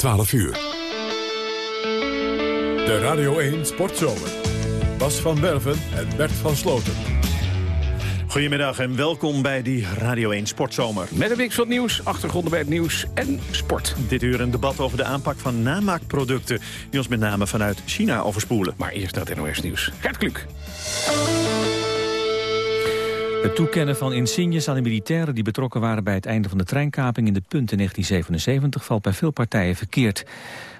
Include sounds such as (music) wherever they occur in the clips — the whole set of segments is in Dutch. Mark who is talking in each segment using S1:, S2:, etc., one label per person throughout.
S1: 12 uur. De Radio 1 Sportzomer. Bas van Werven en Bert van Sloten.
S2: Goedemiddag en welkom bij die Radio 1 Sportzomer.
S3: Met een mix van nieuws, achtergronden bij het nieuws en sport.
S2: Dit uur een debat over de aanpak van namaakproducten... die ons met name vanuit China overspoelen.
S3: Maar eerst dat NOS Nieuws. Gert Kluk.
S4: Het toekennen van insignes aan de militairen die betrokken waren bij het einde van de treinkaping in de Punt in 1977 valt bij veel partijen verkeerd.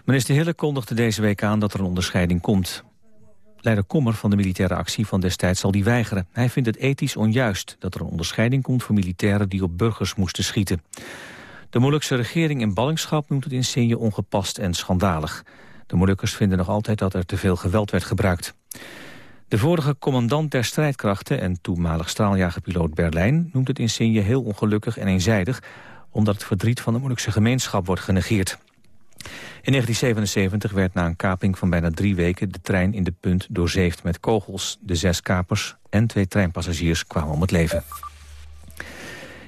S4: Minister Hille kondigde deze week aan dat er een onderscheiding komt. Leider Kommer van de militaire actie van destijds zal die weigeren. Hij vindt het ethisch onjuist dat er een onderscheiding komt voor militairen die op burgers moesten schieten. De Molukse regering in ballingschap noemt het insigne ongepast en schandalig. De Molukkers vinden nog altijd dat er te veel geweld werd gebruikt. De vorige commandant der strijdkrachten en toenmalig straaljagerpiloot Berlijn... noemt het insigne heel ongelukkig en eenzijdig... omdat het verdriet van de Molukse gemeenschap wordt genegeerd. In 1977 werd na een kaping van bijna drie weken... de trein in de punt doorzeefd met kogels. De zes kapers en twee treinpassagiers kwamen om het leven.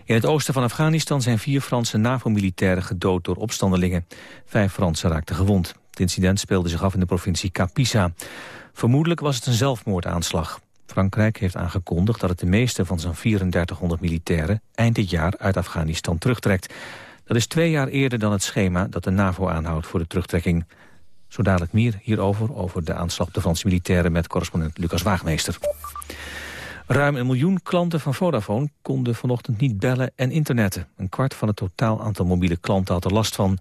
S4: In het oosten van Afghanistan zijn vier Franse NAVO-militairen gedood door opstandelingen. Vijf Fransen raakten gewond. Het incident speelde zich af in de provincie Kapisa. Vermoedelijk was het een zelfmoordaanslag. Frankrijk heeft aangekondigd dat het de meeste van zijn 3400 militairen eind dit jaar uit Afghanistan terugtrekt. Dat is twee jaar eerder dan het schema dat de NAVO aanhoudt voor de terugtrekking. Zo dadelijk meer hierover, over de aanslag op de Franse militairen... met correspondent Lucas Waagmeester. Ruim een miljoen klanten van Vodafone konden vanochtend niet bellen en internetten. Een kwart van het totaal aantal mobiele klanten had er last van.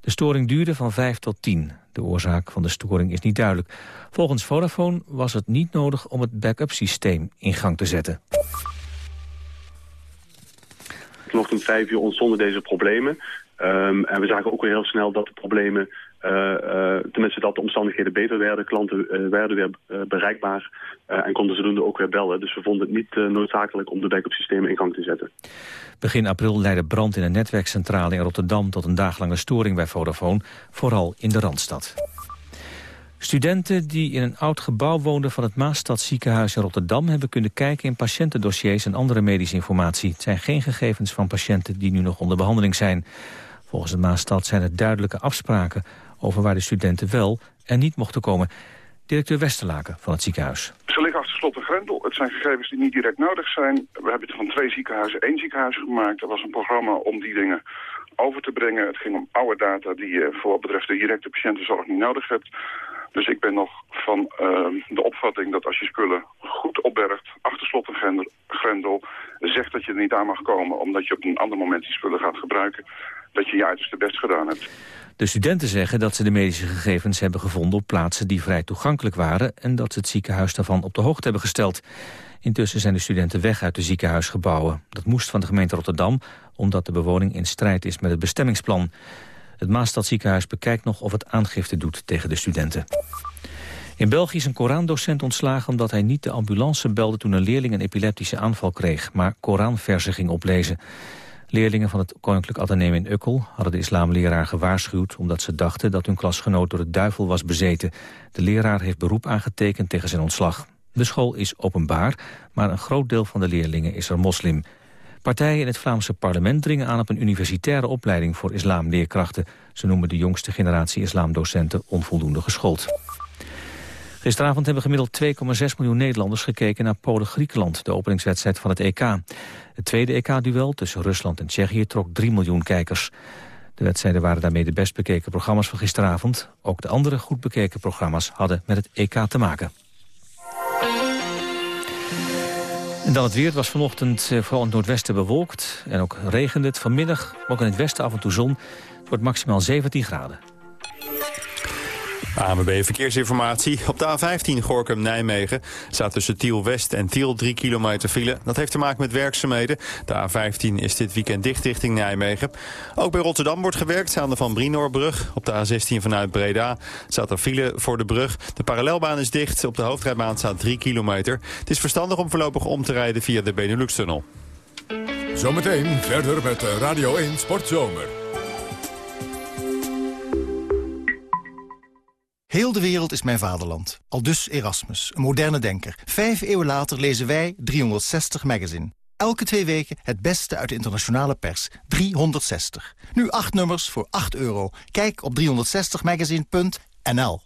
S4: De storing duurde van 5 tot 10. De oorzaak van de storing is niet duidelijk. Volgens Vodafone was het niet nodig om het backup systeem in gang te zetten.
S5: Vanochtend vijf uur ontstonden deze problemen. Um, en we zagen ook heel snel dat de problemen, tenminste dat de omstandigheden beter werden. Klanten uh, werden weer bereikbaar en konden zodoende ook weer bellen. Dus we vonden het niet noodzakelijk om de backup systemen in gang te zetten.
S4: Begin april leidde brand in een netwerkcentrale in Rotterdam tot een daglange storing bij Vodafone, vooral in de Randstad. Studenten die in een oud gebouw woonden van het Maastadziekenhuis in Rotterdam... hebben kunnen kijken in patiëntendossiers en andere medische informatie. Het zijn geen gegevens van patiënten die nu nog onder behandeling zijn. Volgens het Maastad zijn er duidelijke afspraken over waar de studenten wel en niet mochten komen. Directeur Westerlaken van het ziekenhuis.
S6: Ze liggen achter slot en grendel. Het zijn gegevens die niet direct nodig zijn. We hebben het van twee ziekenhuizen één ziekenhuis gemaakt. Er was een programma om die dingen over te brengen. Het ging om oude data die je voor wat betreft de directe patiëntenzorg niet nodig hebt. Dus ik ben nog van uh, de opvatting dat als je spullen goed opbergt, achter slot en grendel, zegt dat je er niet aan mag komen omdat je op een ander moment die spullen gaat gebruiken, dat je je uiterste best gedaan hebt.
S4: De studenten zeggen dat ze de medische gegevens hebben gevonden op plaatsen die vrij toegankelijk waren en dat ze het ziekenhuis daarvan op de hoogte hebben gesteld. Intussen zijn de studenten weg uit de ziekenhuisgebouwen. Dat moest van de gemeente Rotterdam, omdat de bewoning in strijd is met het bestemmingsplan. Het Maastadziekenhuis bekijkt nog of het aangifte doet tegen de studenten. In België is een Korandocent ontslagen omdat hij niet de ambulance belde toen een leerling een epileptische aanval kreeg, maar Koranversen ging oplezen. Leerlingen van het Koninklijk Atheneum in Ukkel hadden de islamleraar gewaarschuwd omdat ze dachten dat hun klasgenoot door de duivel was bezeten. De leraar heeft beroep aangetekend tegen zijn ontslag. De school is openbaar, maar een groot deel van de leerlingen is er moslim. Partijen in het Vlaamse parlement dringen aan op een universitaire opleiding voor islamleerkrachten. Ze noemen de jongste generatie islamdocenten onvoldoende geschoold. Gisteravond hebben gemiddeld 2,6 miljoen Nederlanders gekeken naar Polen-Griekenland, de openingswedstrijd van het EK. Het tweede EK-duel tussen Rusland en Tsjechië trok 3 miljoen kijkers. De wedstrijden waren daarmee de best bekeken programma's van gisteravond. Ook de andere goed bekeken programma's hadden met het EK te maken. En dan het weer. Was vanochtend eh, vooral in het noordwesten bewolkt. En ook regende het. Vanmiddag ook in het westen af en toe zon. Het wordt maximaal 17 graden.
S7: AMB Verkeersinformatie. Op de A15 Gorkum-Nijmegen staat tussen Tiel-West en Tiel 3 kilometer file. Dat heeft te maken met werkzaamheden. De A15 is dit weekend dicht richting Nijmegen. Ook bij Rotterdam wordt gewerkt aan de Van Brinoorbrug. Op de A16 vanuit Breda staat er file voor de brug. De parallelbaan is dicht. Op de hoofdrijbaan staat 3 kilometer. Het is verstandig om voorlopig om te rijden via de Benelux-tunnel.
S1: Zometeen verder met Radio 1 Sportzomer.
S8: Heel de wereld is mijn vaderland. Aldus Erasmus, een moderne denker. Vijf eeuwen later lezen wij 360 Magazine. Elke twee weken het beste uit de internationale pers. 360. Nu acht nummers voor 8 euro. Kijk op 360magazine.nl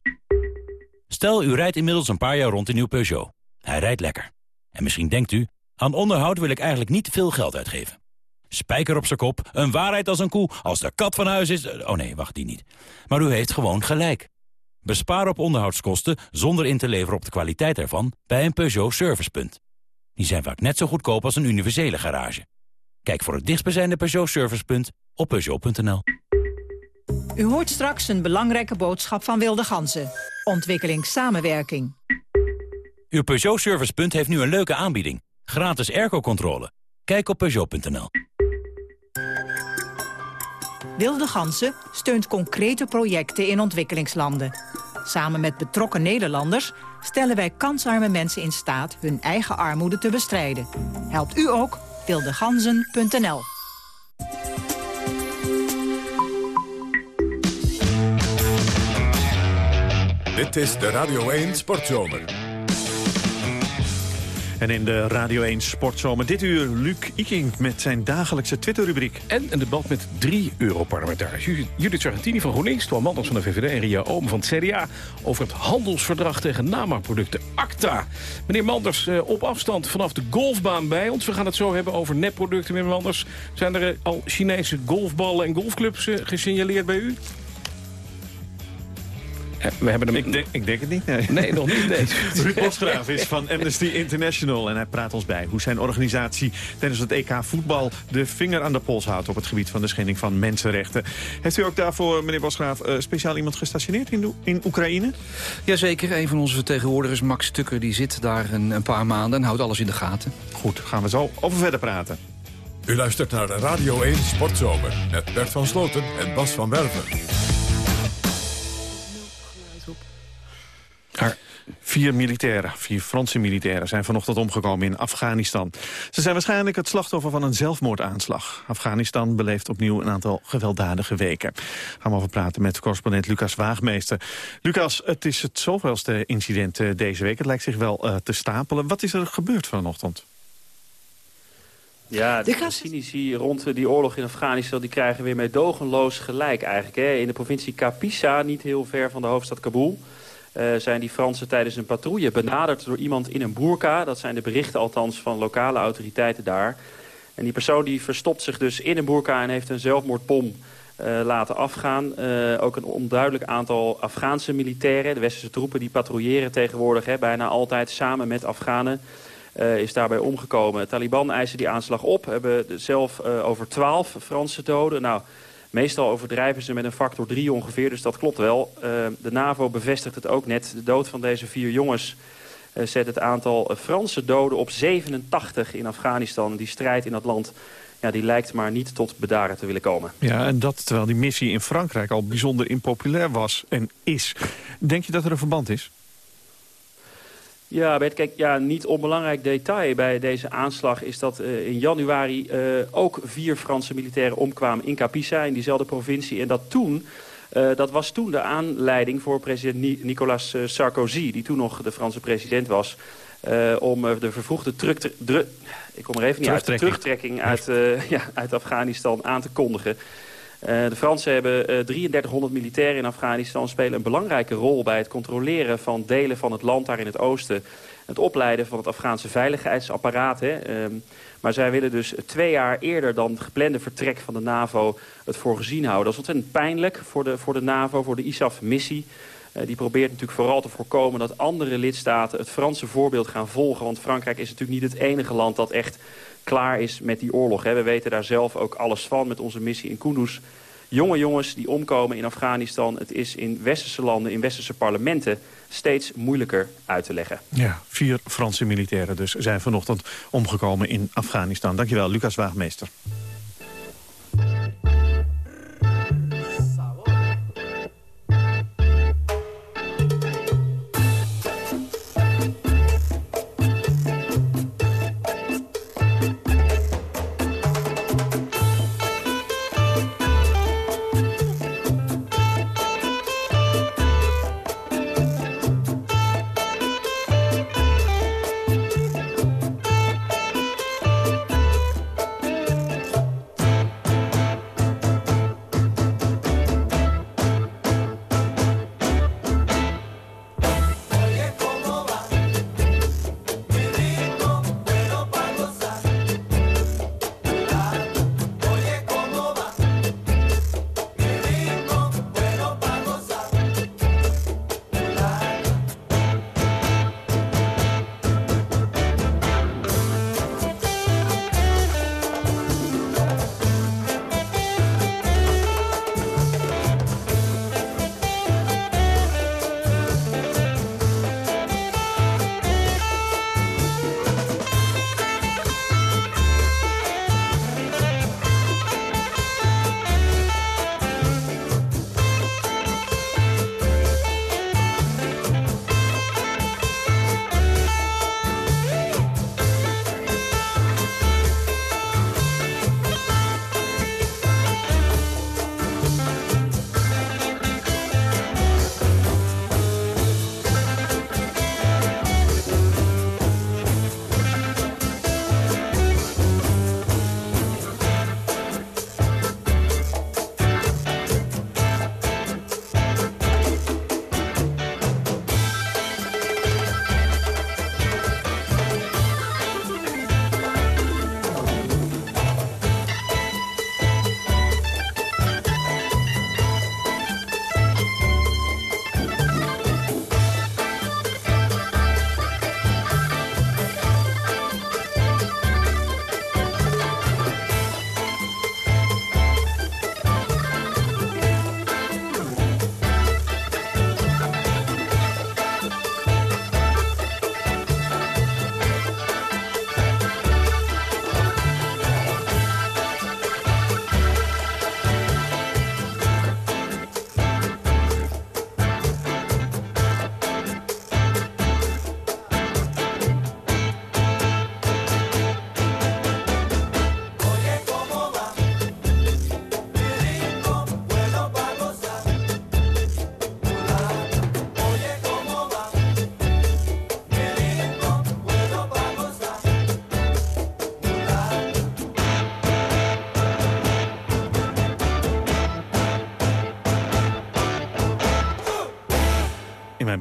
S9: Stel, u rijdt inmiddels een paar jaar rond in uw Peugeot. Hij rijdt lekker. En misschien denkt u, aan onderhoud wil ik eigenlijk niet veel geld uitgeven. Spijker op zijn kop, een waarheid als een koe, als de kat van huis is... Oh nee, wacht, die niet. Maar u heeft gewoon gelijk. Bespaar op onderhoudskosten zonder in te leveren op de kwaliteit ervan... bij een Peugeot Servicepunt. Die zijn vaak net zo goedkoop als een universele garage. Kijk voor het dichtstbijzijnde Peugeot Servicepunt op Peugeot.nl.
S10: U hoort straks een belangrijke boodschap van Wilde Ganzen. Ontwikkelingssamenwerking.
S9: Uw Peugeot Servicepunt heeft nu een leuke aanbieding. Gratis airco-controle. Kijk op Peugeot.nl.
S10: Wilde Gansen steunt concrete projecten in ontwikkelingslanden. Samen met betrokken Nederlanders stellen wij kansarme mensen in staat hun eigen armoede te bestrijden. Helpt u ook? wildeganzen.nl
S1: Dit is de Radio 1 Sportzomer.
S2: En in de Radio 1 Sportzomer dit uur Luc Iking met zijn dagelijkse Twitter-rubriek.
S3: En een debat met drie Europarlementariërs. Judith Sargentini van GroenLinks, Twan Manders van de VVD... en Ria Oom van het CDA over het handelsverdrag tegen namaakproducten ACTA. Meneer Manders, eh, op afstand vanaf de golfbaan bij ons. We gaan het zo hebben over nepproducten, meneer Manders. Zijn er eh, al Chinese golfballen en golfclubs eh, gesignaleerd bij u? We hebben hem...
S2: ik, denk, ik denk het niet, nee.
S3: Nee, nog niet. Nee. (laughs)
S2: Ruud Bosgraaf is van Amnesty International en hij praat ons bij hoe zijn organisatie tijdens het EK voetbal de vinger aan de pols houdt op het gebied van de schending van mensenrechten. Heeft u ook daarvoor, meneer Bosgraaf, eh, speciaal iemand gestationeerd in, in Oekraïne?
S11: Jazeker, een van onze vertegenwoordigers, Max Tukker, die zit daar een, een paar maanden en houdt alles in de gaten.
S2: Goed, gaan we zo over verder praten.
S1: U luistert naar Radio 1 Sportzomer met Bert van Sloten en Bas van Werven.
S2: Vier militairen, vier Franse militairen, zijn vanochtend omgekomen in Afghanistan. Ze zijn waarschijnlijk het slachtoffer van een zelfmoordaanslag. Afghanistan beleeft opnieuw een aantal gewelddadige weken. Gaan we over praten met correspondent Lucas Waagmeester. Lucas, het is het zoveelste incident eh, deze week. Het lijkt zich wel uh, te stapelen. Wat is er gebeurd vanochtend?
S12: Ja, de cynici rond die oorlog in Afghanistan... die krijgen weer meedogenloos gelijk eigenlijk. Hè. In de provincie Kapisa, niet heel ver van de hoofdstad Kabul... Uh, zijn die Fransen tijdens een patrouille benaderd door iemand in een boerka. Dat zijn de berichten althans van lokale autoriteiten daar. En die persoon die verstopt zich dus in een boerka en heeft een zelfmoordpom uh, laten afgaan. Uh, ook een onduidelijk aantal Afghaanse militairen, de westerse troepen die patrouilleren tegenwoordig, hè, bijna altijd samen met Afghanen, is daarbij omgekomen. Taliban eisen die aanslag op, hebben zelf over twaalf Franse doden. Nou, Meestal overdrijven ze met een factor 3 ongeveer, dus dat klopt wel. Uh, de NAVO bevestigt het ook net. De dood van deze vier jongens uh, zet het aantal Franse doden op 87 in Afghanistan. Die strijd in dat land ja, die lijkt maar niet tot bedaren te willen komen.
S2: Ja, en dat terwijl die missie in Frankrijk al bijzonder impopulair was en is. Denk je dat er een verband is?
S12: Ja, Bert, kijk, ja, niet onbelangrijk detail bij deze aanslag is dat uh, in januari uh, ook vier Franse militairen omkwamen in Capisa, in diezelfde provincie. En dat toen, uh, dat was toen de aanleiding voor president Ni Nicolas Sarkozy, die toen nog de Franse president was, om de vervroegde ik kom er even niet uit, terugtrekking uit, (laughs) ja, uit Afghanistan aan te kondigen. Uh, de Fransen hebben uh, 3300 militairen in Afghanistan... spelen een belangrijke rol bij het controleren van delen van het land daar in het oosten. Het opleiden van het Afghaanse veiligheidsapparaat. Hè. Uh, maar zij willen dus twee jaar eerder dan het geplande vertrek van de NAVO... het voor gezien houden. Dat is ontzettend pijnlijk voor de, voor de NAVO, voor de ISAF-missie... Uh, die probeert natuurlijk vooral te voorkomen dat andere lidstaten het Franse voorbeeld gaan volgen. Want Frankrijk is natuurlijk niet het enige land dat echt klaar is met die oorlog. Hè. We weten daar zelf ook alles van met onze missie in Kunduz. Jonge jongens die omkomen in Afghanistan. Het is in westerse landen, in westerse parlementen steeds moeilijker uit te leggen.
S2: Ja, vier Franse militairen dus zijn vanochtend omgekomen in Afghanistan. Dankjewel, Lucas Waagmeester.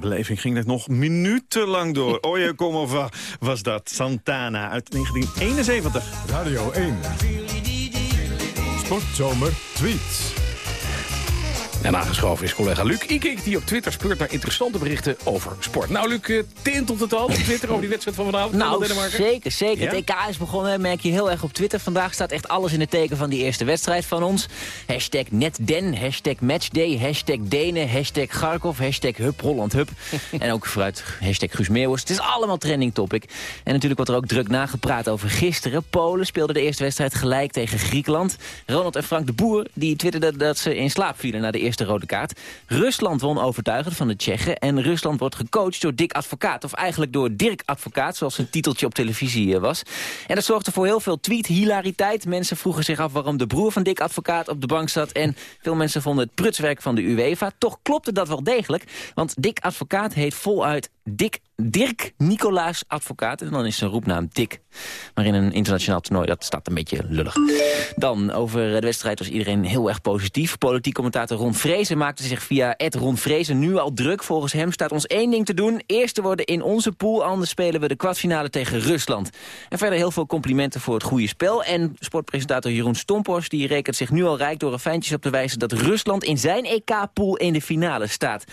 S2: Beleving ging het nog minutenlang door. (laughs) Oye, kom over was dat. Santana uit 1971.
S1: Radio 1. Sportzomer tweets.
S3: En aangeschoven is collega Luc Ikink, die op Twitter speurt naar interessante berichten over sport. Nou, Luc, uh, tintelt het al op Twitter over die wedstrijd van vanavond?
S13: Nou, zeker, zeker. Ja? Het EK is begonnen, merk je heel erg op Twitter. Vandaag staat echt alles in het teken van die eerste wedstrijd van ons. Hashtag NetDen, hashtag Matchday, hashtag Denen, hashtag Garkov, hashtag Hup Holland Hup. (laughs) en ook vooruit hashtag Guus Meeuwis. Het is allemaal trending topic. En natuurlijk wordt er ook druk nagepraat over gisteren. Polen speelde de eerste wedstrijd gelijk tegen Griekenland. Ronald en Frank de Boer die twitterden dat ze in slaap vielen na de eerste rode kaart. Rusland won overtuigend van de Tsjechen. En Rusland wordt gecoacht door Dick Advocaat. Of eigenlijk door Dirk Advocaat, zoals zijn titeltje op televisie eh, was. En dat zorgde voor heel veel tweet-hilariteit. Mensen vroegen zich af waarom de broer van Dick Advocaat op de bank zat. En veel mensen vonden het prutswerk van de UEFA. Toch klopte dat wel degelijk. Want Dick Advocaat heet voluit Dick Dirk Nicolaas Advocaat. En dan is zijn roepnaam Dick. Maar in een internationaal toernooi, dat staat een beetje lullig. Dan, over de wedstrijd was iedereen heel erg positief. Politiek commentator Ron Vrezen maakte zich via Ed Ron Vrezen nu al druk. Volgens hem staat ons één ding te doen. Eerst te worden in onze pool, anders spelen we de kwartfinale tegen Rusland. En verder heel veel complimenten voor het goede spel. En sportpresentator Jeroen Stompors die rekent zich nu al rijk door er fijntjes op te wijzen... dat Rusland in zijn EK-pool in de finale staat.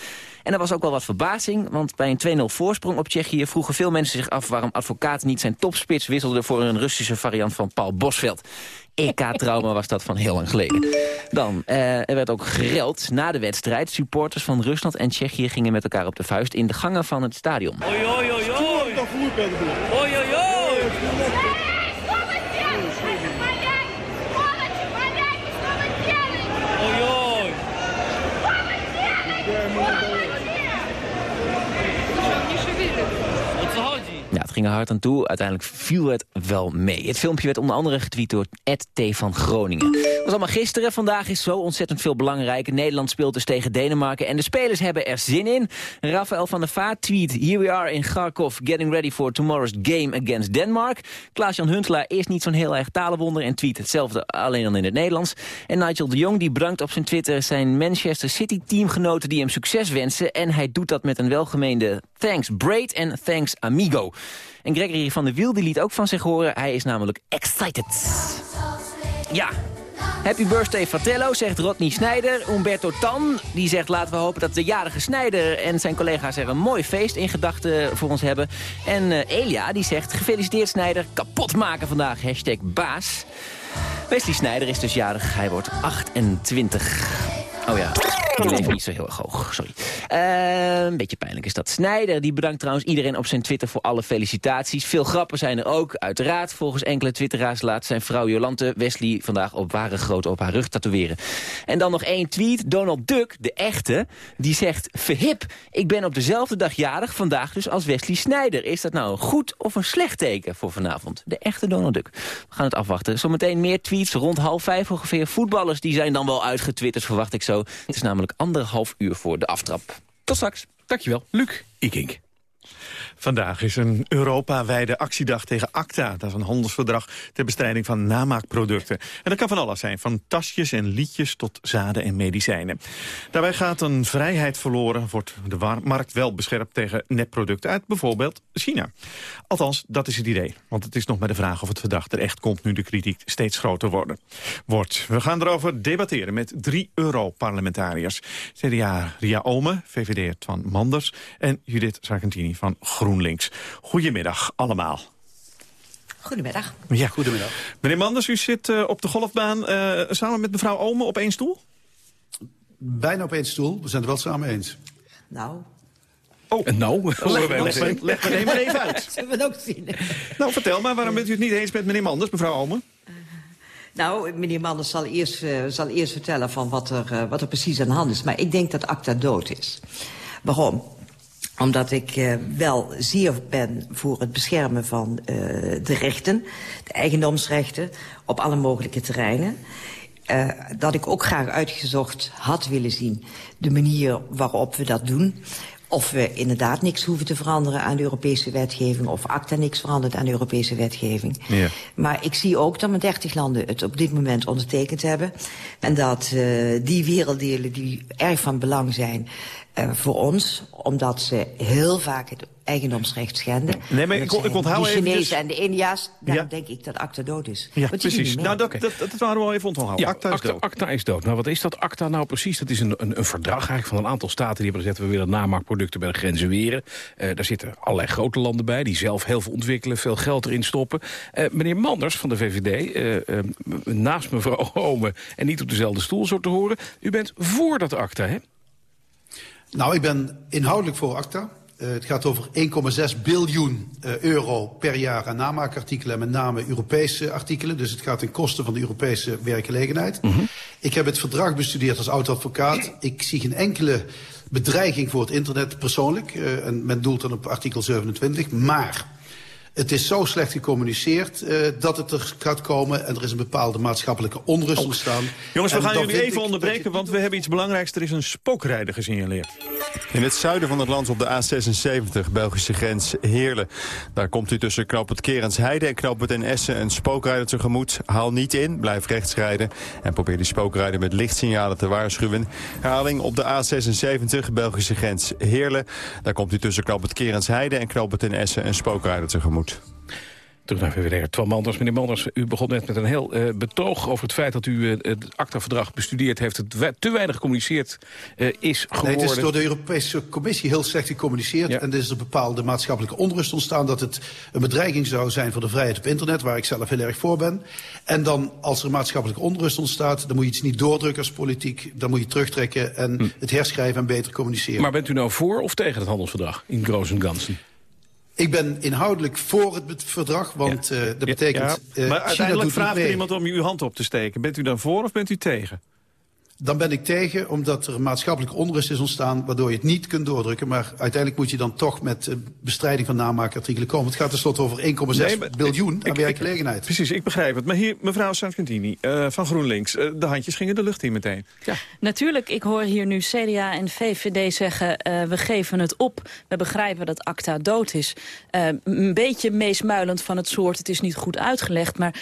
S13: En er was ook wel wat verbazing, want bij een 2-0 voorsprong op Tsjechië... vroegen veel mensen zich af waarom advocaat niet zijn topspits wisselde... voor een Russische variant van Paul Bosveld. EK-trauma was dat van heel lang geleden. Dan, uh, er werd ook gereld na de wedstrijd. Supporters van Rusland en Tsjechië gingen met elkaar op de vuist... in de gangen van het stadion. Oei, oei, oei, oei. Oei, oei, oei. Ja, het ging er hard aan toe. Uiteindelijk viel het wel mee. Het filmpje werd onder andere getweet door Ed T. van Groningen. Dat was allemaal gisteren. Vandaag is zo ontzettend veel belangrijk. Nederland speelt dus tegen Denemarken. En de spelers hebben er zin in. Rafael van der Vaart tweet... Here we are in Kharkov getting ready for tomorrow's game against Denmark. Klaas-Jan Huntelaar is niet zo'n heel erg talenwonder... en tweet hetzelfde alleen dan in het Nederlands. En Nigel de Jong die bedankt op zijn Twitter... zijn Manchester City teamgenoten die hem succes wensen. En hij doet dat met een welgemeende thanks Braid en thanks Amigo. En Gregory van der Wiel die liet ook van zich horen. Hij is namelijk excited. Ja, Happy birthday Fratello, zegt Rodney Snijder. Umberto Tan, die zegt laten we hopen dat de jarige Snijder en zijn collega's er een mooi feest in gedachten voor ons hebben. En uh, Elia, die zegt gefeliciteerd Snijder, kapot maken vandaag, hashtag baas. Wesley Snijder is dus jarig, hij wordt 28. Oh ja, die leeft niet zo heel erg hoog, sorry. Uh, een beetje pijnlijk is dat. Snijder die bedankt trouwens iedereen op zijn Twitter voor alle felicitaties. Veel grappen zijn er ook, uiteraard. Volgens enkele twitteraars laat zijn vrouw Jolante Wesley vandaag op ware grote op haar rug tatoeëren. En dan nog één tweet. Donald Duck, de echte, die zegt... Verhip, ik ben op dezelfde dag jarig, vandaag dus als Wesley Snijder. Is dat nou een goed of een slecht teken voor vanavond? De echte Donald Duck. We gaan het afwachten. Zometeen meer tweets rond half vijf ongeveer. Voetballers die zijn dan wel uitgetwitterd, verwacht ik zo. Het is namelijk anderhalf uur voor de aftrap. Tot straks.
S3: Dankjewel, Luc Ikink.
S2: Vandaag is een Europa-wijde actiedag tegen ACTA. Dat is een handelsverdrag ter bestrijding van namaakproducten. En dat kan van alles zijn, van tasjes en liedjes tot zaden en medicijnen. Daarbij gaat een vrijheid verloren, wordt de markt wel beschermd tegen netproducten uit bijvoorbeeld China. Althans, dat is het idee. Want het is nog maar de vraag of het verdrag er echt komt nu de kritiek steeds groter worden, wordt. We gaan erover debatteren met drie Europarlementariërs. CDA Ria Ome, VVD van Manders en Judith Sargentini van. GroenLinks. Goedemiddag allemaal.
S14: Goedemiddag.
S2: Ja, goedemiddag. Meneer Manders, u zit uh, op de golfbaan uh, samen met mevrouw Ome op één stoel?
S15: Bijna op één stoel. We zijn het wel samen eens.
S14: Nou,
S2: Oh, nou, leg, leg, leg me maar even uit.
S14: Zullen we ook zien.
S2: Nou, vertel maar, waarom bent u het niet eens met meneer Manders, mevrouw Ome? Uh,
S14: nou, meneer Manders zal eerst, uh, zal eerst vertellen van wat er, uh, wat er precies aan de hand is. Maar ik denk dat ACTA dood is. Waarom? Omdat ik uh, wel zeer ben voor het beschermen van uh, de rechten, de eigendomsrechten, op alle mogelijke terreinen. Uh, dat ik ook graag uitgezocht had willen zien de manier waarop we dat doen of we inderdaad niks hoeven te veranderen aan de Europese wetgeving... of ACTA niks verandert aan de Europese wetgeving.
S2: Ja.
S14: Maar ik zie ook dat maar 30 landen het op dit moment ondertekend hebben. En dat uh, die werelddelen die erg van belang zijn uh, voor ons... omdat ze heel vaak het eigendomsrecht schenden.
S2: Nee, maar ik, ik onthoud
S14: De
S2: even...
S14: Chinezen en de India's, dan
S2: Ja.
S14: denk ik dat ACTA dood is.
S2: Ja, precies. Nou, dat, dat, dat waren we wel even onthouden.
S3: Ja,
S2: Acta is dood.
S3: ACTA is dood. Nou, wat is dat ACTA nou precies? Dat is een, een, een verdrag eigenlijk van een aantal staten... die hebben gezegd, we willen namaakproducten bij de grenzen weren. Eh, daar zitten allerlei grote landen bij... die zelf heel veel ontwikkelen, veel geld erin stoppen. Eh, meneer Manders van de VVD, eh, eh, naast mevrouw (laughs) Ome... en niet op dezelfde stoel, zo te horen... u bent voor dat ACTA, hè?
S15: Nou, ik ben inhoudelijk voor ACTA. Uh, het gaat over 1,6 biljoen uh, euro per jaar aan namaakartikelen... en met name Europese artikelen. Dus het gaat ten koste van de Europese werkgelegenheid.
S3: Mhm.
S15: Ik heb het verdrag bestudeerd als oud-advocaat. Ik zie geen enkele bedreiging voor het internet persoonlijk. Uh, en men doelt dan op artikel 27. Maar het is zo slecht gecommuniceerd uh, dat het er gaat komen... en er is een bepaalde maatschappelijke onrust ontstaan.
S2: Jongens, we
S15: En
S2: gaan jullie even onderbreken, want we hebben iets belangrijks. Er is een spookrijder gesignaleerd.
S7: In het zuiden van het land op de A76, Belgische grens Heerlen. Daar komt u tussen knooppunt Kerensheide en knooppunt en Essen een spookrijder tegemoet. Haal niet in, blijf rechts rijden en probeer die spookrijder met lichtsignalen te waarschuwen. Herhaling op de A76, Belgische grens Heerlen. Daar komt u tussen knooppunt Kerensheide en knooppunt en Essen een spookrijder tegemoet.
S3: Terug naar VVD. Twan Manders. Meneer Manders, u begon net met een heel uh, betoog over het feit dat u uh, het ACTA-verdrag bestudeerd heeft. Het we te weinig gecommuniceerd uh, is geworden.
S15: Nee, het is door de Europese Commissie heel slecht gecommuniceerd. Ja. En er is een bepaalde maatschappelijke onrust ontstaan... dat het een bedreiging zou zijn voor de vrijheid op internet... waar ik zelf heel erg voor ben. En dan, als er maatschappelijke onrust ontstaat... dan moet je iets niet doordrukken als politiek. Dan moet je terugtrekken en hm. het herschrijven en beter communiceren.
S3: Maar bent u nou voor of tegen het handelsverdrag in Grozen Gansen?
S15: Ik ben inhoudelijk voor het verdrag, want ja. uh, dat betekent...
S2: Ja, maar uiteindelijk vraagt iemand om uw hand op te steken. Bent u dan voor of bent u tegen?
S15: Dan ben ik tegen, omdat er maatschappelijke onrust is ontstaan... waardoor je het niet kunt doordrukken. Maar uiteindelijk moet je dan toch met uh, bestrijding van namaakartikelen komen. Het gaat tenslotte over 1,6 nee, biljoen ik, aan werkgelegenheid.
S2: Precies, ik begrijp het. Maar hier, mevrouw Sargentini uh, van GroenLinks... Uh, de handjes gingen de lucht in meteen.
S16: Ja. Natuurlijk, ik hoor hier nu CDA en VVD zeggen... we geven het op, we begrijpen dat ACTA dood is. een beetje meesmuilend van het soort, het is niet goed uitgelegd... maar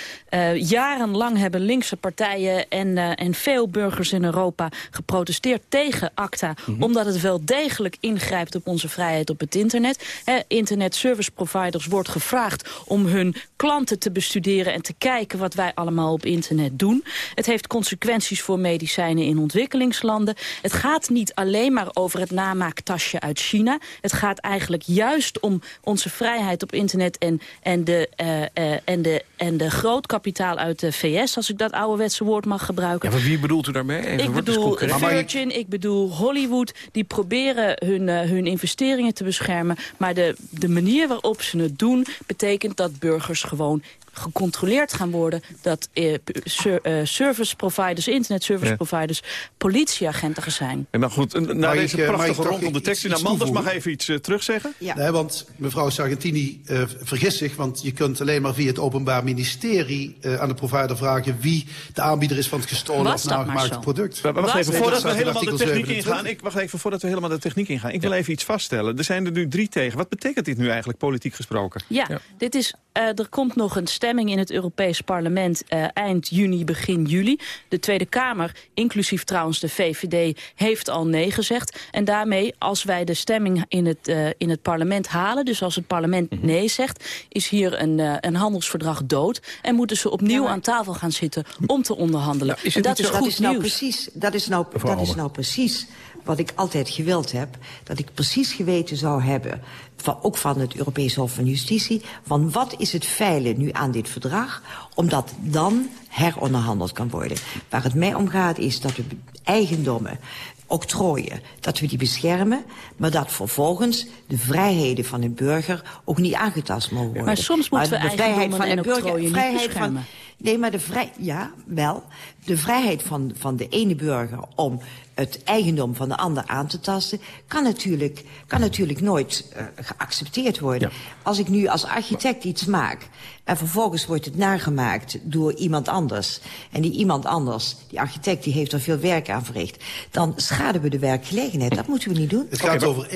S16: jarenlang hebben linkse partijen en, en veel burgers in Europa geprotesteerd tegen ACTA... Mm -hmm. omdat het wel degelijk ingrijpt op onze vrijheid op het internet. He, internet service providers wordt gevraagd om hun klanten te bestuderen... en te kijken wat wij allemaal op internet doen. Het heeft consequenties voor medicijnen in ontwikkelingslanden. Het gaat niet alleen maar over het namaaktasje uit China. Het gaat eigenlijk juist om onze vrijheid op internet... en, en, de, uh, uh, en, de, en de grootkapitaal uit de VS, als ik dat ouderwetse woord mag gebruiken.
S3: Ja, maar wie bedoelt u daarmee? Even
S16: ik bedoel Virgin, ik bedoel Hollywood. Die proberen hun, uh, hun investeringen te beschermen. Maar de, de manier waarop ze het doen... betekent dat burgers gewoon gecontroleerd gaan worden... dat uh, service providers, internet service ja. providers... politieagenten zijn.
S2: En nou goed, na deze ik, prachtige rondelde tekst... Nou, Manders mag even iets uh, terugzeggen.
S15: Ja. Nee, want mevrouw Sargentini uh, vergist zich... want je kunt alleen maar via het Openbaar Ministerie... aan de provider vragen wie de aanbieder is van het gestolen of nagemaakte product.
S2: Maar, wacht even, voordat we helemaal de techniek ingaan... Ik, wacht even, voordat we helemaal de techniek ingaan... ik wil even iets vaststellen. Er zijn er nu drie tegen. Wat betekent dit nu eigenlijk, politiek gesproken?
S16: Ja, ja. dit is... er komt nog een stemming in het Europees Parlement uh, eind juni, begin juli. De Tweede Kamer, inclusief trouwens de VVD, heeft al nee gezegd. En daarmee, als wij de stemming in het, uh, in het parlement halen... dus als het parlement mm -hmm. nee zegt, is hier een, uh, een handelsverdrag dood... en moeten ze opnieuw ja, maar... aan tafel gaan zitten om te onderhandelen.
S14: Ja, en dat is goed dat is nou Precies, dat is nou, dat is nou precies wat ik altijd gewild heb. Dat ik precies geweten zou hebben, van, ook van het Europees Hof van Justitie... van wat is het feilen nu aan dit verdrag, omdat dan heronderhandeld kan worden. Waar het mij om gaat is dat we eigendommen octrooien, dat we die beschermen... maar dat vervolgens de vrijheden van een burger ook niet aangetast mogen worden.
S16: Maar soms moeten
S14: maar
S16: we de vrijheid van een burger, vrijheid van,
S14: Nee, maar de vrij, ja, wel. De vrijheid van, van de ene burger om het eigendom van de ander aan te tasten... kan natuurlijk, kan natuurlijk nooit uh, geaccepteerd worden. Ja. Als ik nu als architect iets maak... en vervolgens wordt het nagemaakt door iemand anders... en die iemand anders, die architect, die heeft er veel werk aan verricht... dan schaden we de werkgelegenheid. Dat moeten we niet doen.
S15: Het gaat over 1,6,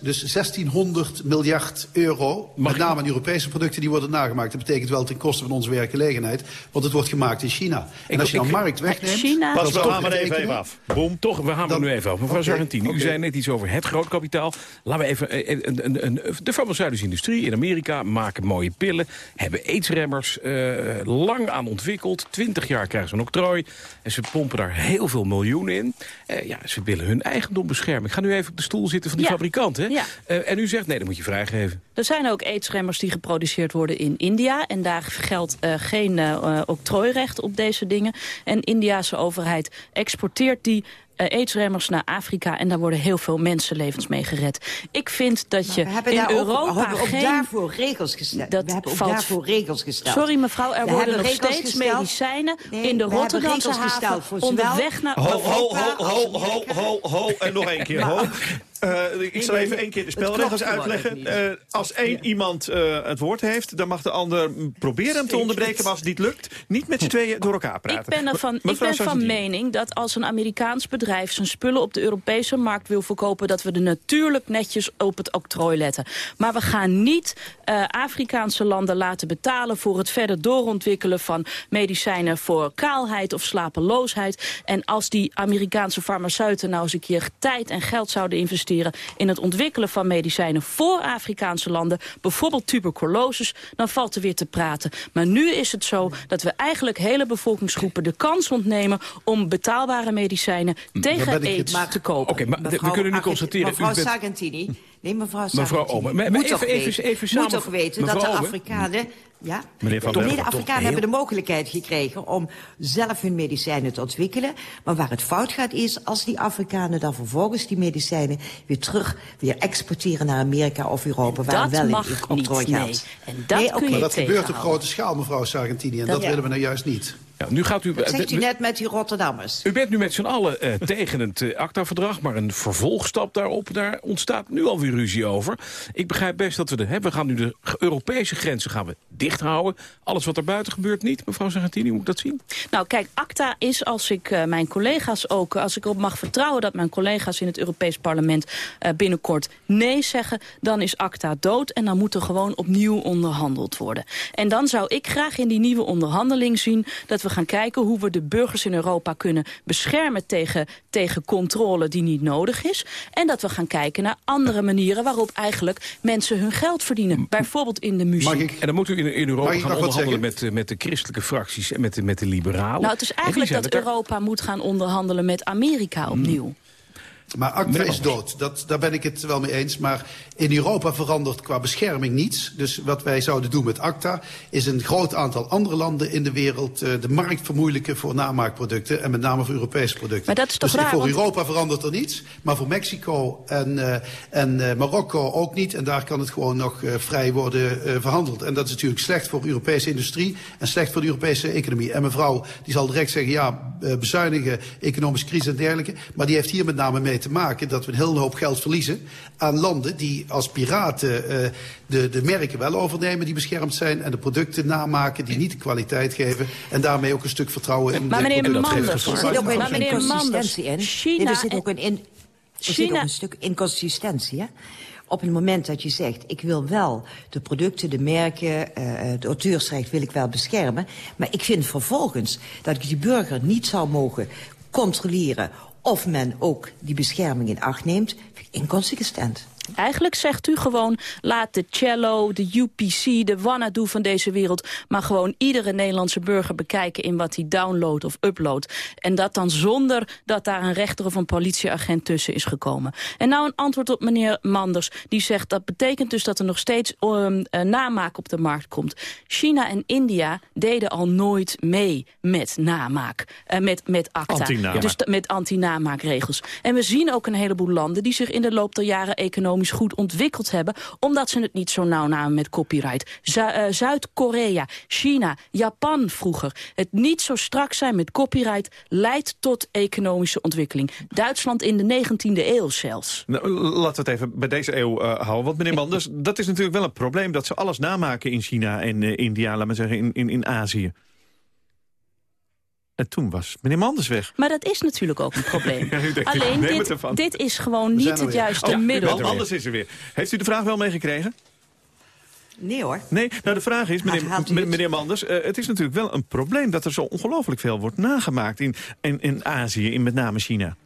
S15: dus 1600 miljard euro. met name aan Europese producten die worden nagemaakt. Dat betekent wel ten koste van onze werkgelegenheid. Want het wordt gemaakt in China. En als je nou markt wegneemt...
S3: China...
S2: Pas, we gaan even, even af. Boom.
S3: Toch, we gaan er nu even af. Mevrouw okay, Sargentini, u zei net iets over het grootkapitaal. Laten we even... Eh, een, een, een, de farmaceutische industrie in Amerika maken mooie pillen. Hebben aidsremmers uh, lang aan ontwikkeld. Twintig jaar krijgen ze een octrooi. En ze pompen daar heel veel miljoenen in. Uh, ja, ze willen hun eigendom beschermen. Ik ga nu even op de stoel zitten van die
S16: ja.
S3: fabrikant. Hè?
S16: Ja.
S3: Uh, en u zegt, nee, dat moet je vrijgeven.
S16: Er zijn ook aidsremmers die geproduceerd worden in India. En daar geldt uh, geen uh, octrooirecht op deze dingen. En Indiase overheid exporteert die aidsremmers naar Afrika... en daar worden heel veel mensenlevens mee gered. Ik vind dat je in
S14: daar
S16: Europa
S14: ook, we hebben ook
S16: geen...
S14: daarvoor regels gesteld.
S16: Dat
S14: we hebben ook
S16: valt...
S14: daarvoor regels gesteld.
S16: Sorry mevrouw, er
S14: we
S16: worden nog steeds
S14: gesteld.
S16: medicijnen
S14: nee,
S16: in de Rotterdamse haven
S14: voor
S16: onderweg naar
S2: ho, ho, ho, ho, ho, ho, ho, en nog één keer, ho. Uh, ik zal even één keer de spelregels uitleggen. Uh, als één iemand uh, het woord heeft, dan mag de ander proberen hem te onderbreken. Maar als het niet lukt, niet met z'n (laughs) tweeën door elkaar praten.
S16: Ik ben, ervan, ik ben van mening dat als een Amerikaans bedrijf zijn spullen op de Europese markt wil verkopen, dat we er natuurlijk netjes op het octrooi letten. Maar we gaan niet uh, Afrikaanse landen laten betalen voor het verder doorontwikkelen van medicijnen voor kaalheid of slapeloosheid. En als die Amerikaanse farmaceuten nou eens een keer tijd en geld zouden investeren in het ontwikkelen van medicijnen voor Afrikaanse landen, bijvoorbeeld tuberculosis, dan valt er weer te praten. Maar nu is het zo dat we eigenlijk hele bevolkingsgroepen de kans ontnemen om betaalbare medicijnen tegen aids te kopen.
S3: Oké, maar we kunnen nu constateren...
S14: Mevrouw
S3: bent...
S14: Sargentini, nee mevrouw
S3: Mevrouw
S14: Sargentini,
S3: Omen, maar,
S14: moet,
S3: even,
S14: weten,
S3: even samen...
S14: moet toch weten dat de Afrikanen... Ja,
S2: Meneer Van
S14: de Afrikanen
S2: heel...
S14: hebben de mogelijkheid gekregen om zelf hun medicijnen te ontwikkelen. Maar waar het fout gaat is als die Afrikanen dan vervolgens die medicijnen weer terug weer exporteren naar Amerika of Europa. Waar
S16: dat
S14: wel
S16: mag niet,
S14: octrooi
S16: nee.
S14: geldt.
S16: En dat
S14: nee, okay.
S15: Maar dat gebeurt op grote schaal, mevrouw Sargentini. En
S14: Dat-
S15: dat,
S14: Ja.
S15: willen we nou juist niet.
S3: Ja, nu gaat u,
S14: Dat zegt u net met die Rotterdammers.
S3: U bent nu met z'n allen eh, (laughs) tegen het eh, ACTA-verdrag, maar een vervolgstap daarop, daar ontstaat nu alweer ruzie over. Ik begrijp best dat we de, hè, we gaan nu de Europese grenzen gaan we dicht houden. Alles wat er buiten gebeurt niet. Mevrouw Sargentini, hoe moet ik dat zien?
S16: Nou, kijk, ACTA is als ik eh, mijn collega's ook... als ik erop mag vertrouwen dat mijn collega's in het Europees Parlement... eh, binnenkort nee zeggen, dan is ACTA dood... en dan moet er gewoon opnieuw onderhandeld worden. En dan zou ik graag in die nieuwe onderhandeling zien... dat we gaan kijken hoe we de burgers in Europa kunnen beschermen... tegen, tegen controle die niet nodig is. En dat we gaan kijken naar andere manieren... waarop eigenlijk mensen hun geld verdienen. Bijvoorbeeld in de muziek.
S15: Mag ik,
S3: En dan moet u in, in Europa gaan onderhandelen met, eh, met de christelijke fracties en met de, met de liberalen.
S16: Nou, het is eigenlijk dat
S3: er-
S16: Europa moet gaan onderhandelen met Amerika opnieuw.
S15: Maar ACTA is dood, dat, daar ben ik het wel mee eens. Maar in Europa verandert qua bescherming niets. Dus wat wij zouden doen met ACTA... is een groot aantal andere landen in de wereld... Uh, de markt vermoeilijken voor namaakproducten... en met name voor Europese producten.
S16: Maar dat is toch
S15: dus
S16: raar,
S15: voor
S16: want-
S15: Europa verandert er niets. Maar voor Mexico en, uh, en uh, Marokko ook niet. En daar kan het gewoon nog uh, vrij worden uh, verhandeld. En dat is natuurlijk slecht voor de Europese industrie... en slecht voor de Europese economie. En mevrouw die zal direct zeggen... ja, uh, bezuinigen, economische crisis en dergelijke. Maar die heeft hier met name mee te maken dat we een hele hoop geld verliezen aan landen die als piraten uh, de, de merken wel overnemen die beschermd zijn en de producten namaken die niet de kwaliteit geven en daarmee ook een stuk vertrouwen in
S16: Maar
S15: de
S16: meneer
S15: producten
S16: Manders,
S15: geven.
S14: Er zit ook
S16: Maar
S14: een
S16: meneer
S14: in.
S16: Manders, China
S14: Nee, er zit ook een, in, er zit ook
S16: China-
S14: een stuk inconsistentie. Hè? Op het moment dat je zegt, ik wil wel de producten, de merken, uh, het auteursrecht wil ik wel beschermen. Maar ik vind vervolgens dat ik die burger niet zou mogen controleren of men ook die bescherming in acht neemt. Vind ik inconsistent.
S16: Eigenlijk zegt u gewoon, laat de cello, de UPC, de Wanadu van deze wereld... maar gewoon iedere Nederlandse burger bekijken in wat hij downloadt of uploadt. En dat dan zonder dat daar een rechter of een politieagent tussen is gekomen. En nou een antwoord op meneer Manders, die zegt... dat betekent dus dat er nog steeds um, namaak op de markt komt. China en India deden al nooit mee met namaak, uh, met, met ACTA. Dus met anti-namaakregels. En we zien ook een heleboel landen die zich in de loop der jaren economisch economisch goed ontwikkeld hebben... omdat ze het niet zo nauw namen met copyright. Eh, Zuid-Korea, China, Japan vroeger. Het niet zo strak zijn met copyright leidt tot economische ontwikkeling. Duitsland in de 19e eeuw zelfs.
S2: Nou, laten we het even bij deze eeuw uh, houden. Want meneer Manders, (laughs) dat is natuurlijk wel een probleem... dat ze alles namaken in China en uh, India, laat maar zeggen, in, in, in Azië. En toen was meneer Manders weg.
S16: Maar dat is natuurlijk ook een probleem. (laughs) Alleen, dit, dit, is gewoon niet het juiste
S2: oh,
S16: middel.
S2: Anders is er weer. Heeft u de vraag wel meegekregen?
S14: Nee hoor.
S2: Nee, nou de vraag is, meneer, meneer Manders, uh, het is natuurlijk wel een probleem... dat er zo ongelooflijk veel wordt nagemaakt in, in, in Azië, in met name China.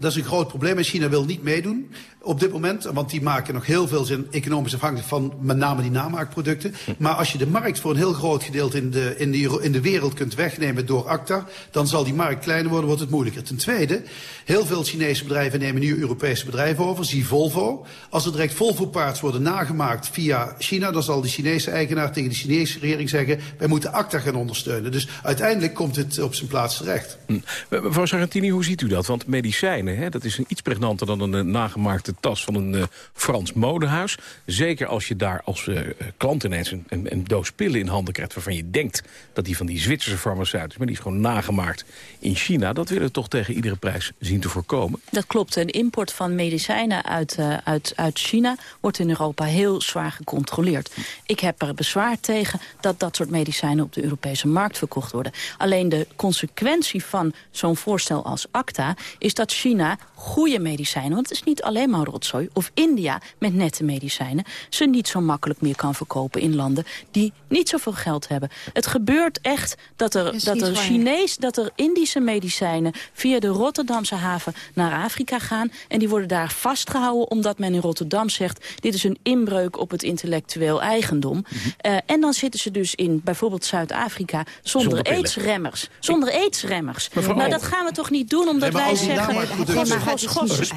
S15: Dat is een groot probleem China wil niet meedoen op dit moment. Want die maken nog heel veel zin economisch afhankelijk van met name die namaakproducten. Maar als je de markt voor een heel groot gedeelte in de, in de, in de wereld kunt wegnemen door ACTA... dan zal die markt kleiner worden, wordt het moeilijker. Ten tweede, heel veel Chinese bedrijven nemen nu Europese bedrijven over. Zie Volvo. Als er direct Volvo-paards worden nagemaakt via China... dan zal de Chinese eigenaar tegen de Chinese regering zeggen... wij moeten ACTA gaan ondersteunen. Dus uiteindelijk komt het op zijn plaats terecht.
S3: Hm. Mevrouw Sargentini, hoe ziet u dat? Want medicijnen, hè, dat is een iets pregnanter dan een eh, nagemaakte tas van een uh, Frans modehuis. Zeker als je daar als uh, klant ineens een, een, doos pillen in handen krijgt... waarvan je denkt dat die van die Zwitserse farmaceut is... maar die is gewoon nagemaakt in China. Dat willen we toch tegen iedere prijs zien te voorkomen.
S16: Dat klopt. Een import van medicijnen uit, uit, uit China... wordt in Europa heel zwaar gecontroleerd. Ik heb er bezwaar tegen dat dat soort medicijnen... op de Europese markt verkocht worden. Alleen de consequentie van zo'n voorstel als ACTA... is dat China China goede medicijnen... want het is niet alleen maar rotzooi... of India met nette medicijnen... ze niet zo makkelijk meer kan verkopen in landen... die niet zoveel geld hebben. Het gebeurt echt dat er, dat er Chinees, dat er Indische medicijnen... via de Rotterdamse haven naar Afrika gaan... en die worden daar vastgehouden omdat men in Rotterdam zegt... dit is een inbreuk op het intellectueel eigendom. Mm -hmm. uh, en dan zitten ze dus in bijvoorbeeld Zuid-Afrika zonder, zonder aidsremmers. Zonder Ik... aidsremmers. Nou, dat gaan we toch niet doen omdat nee, wij zeggen... Gos, gos, gos,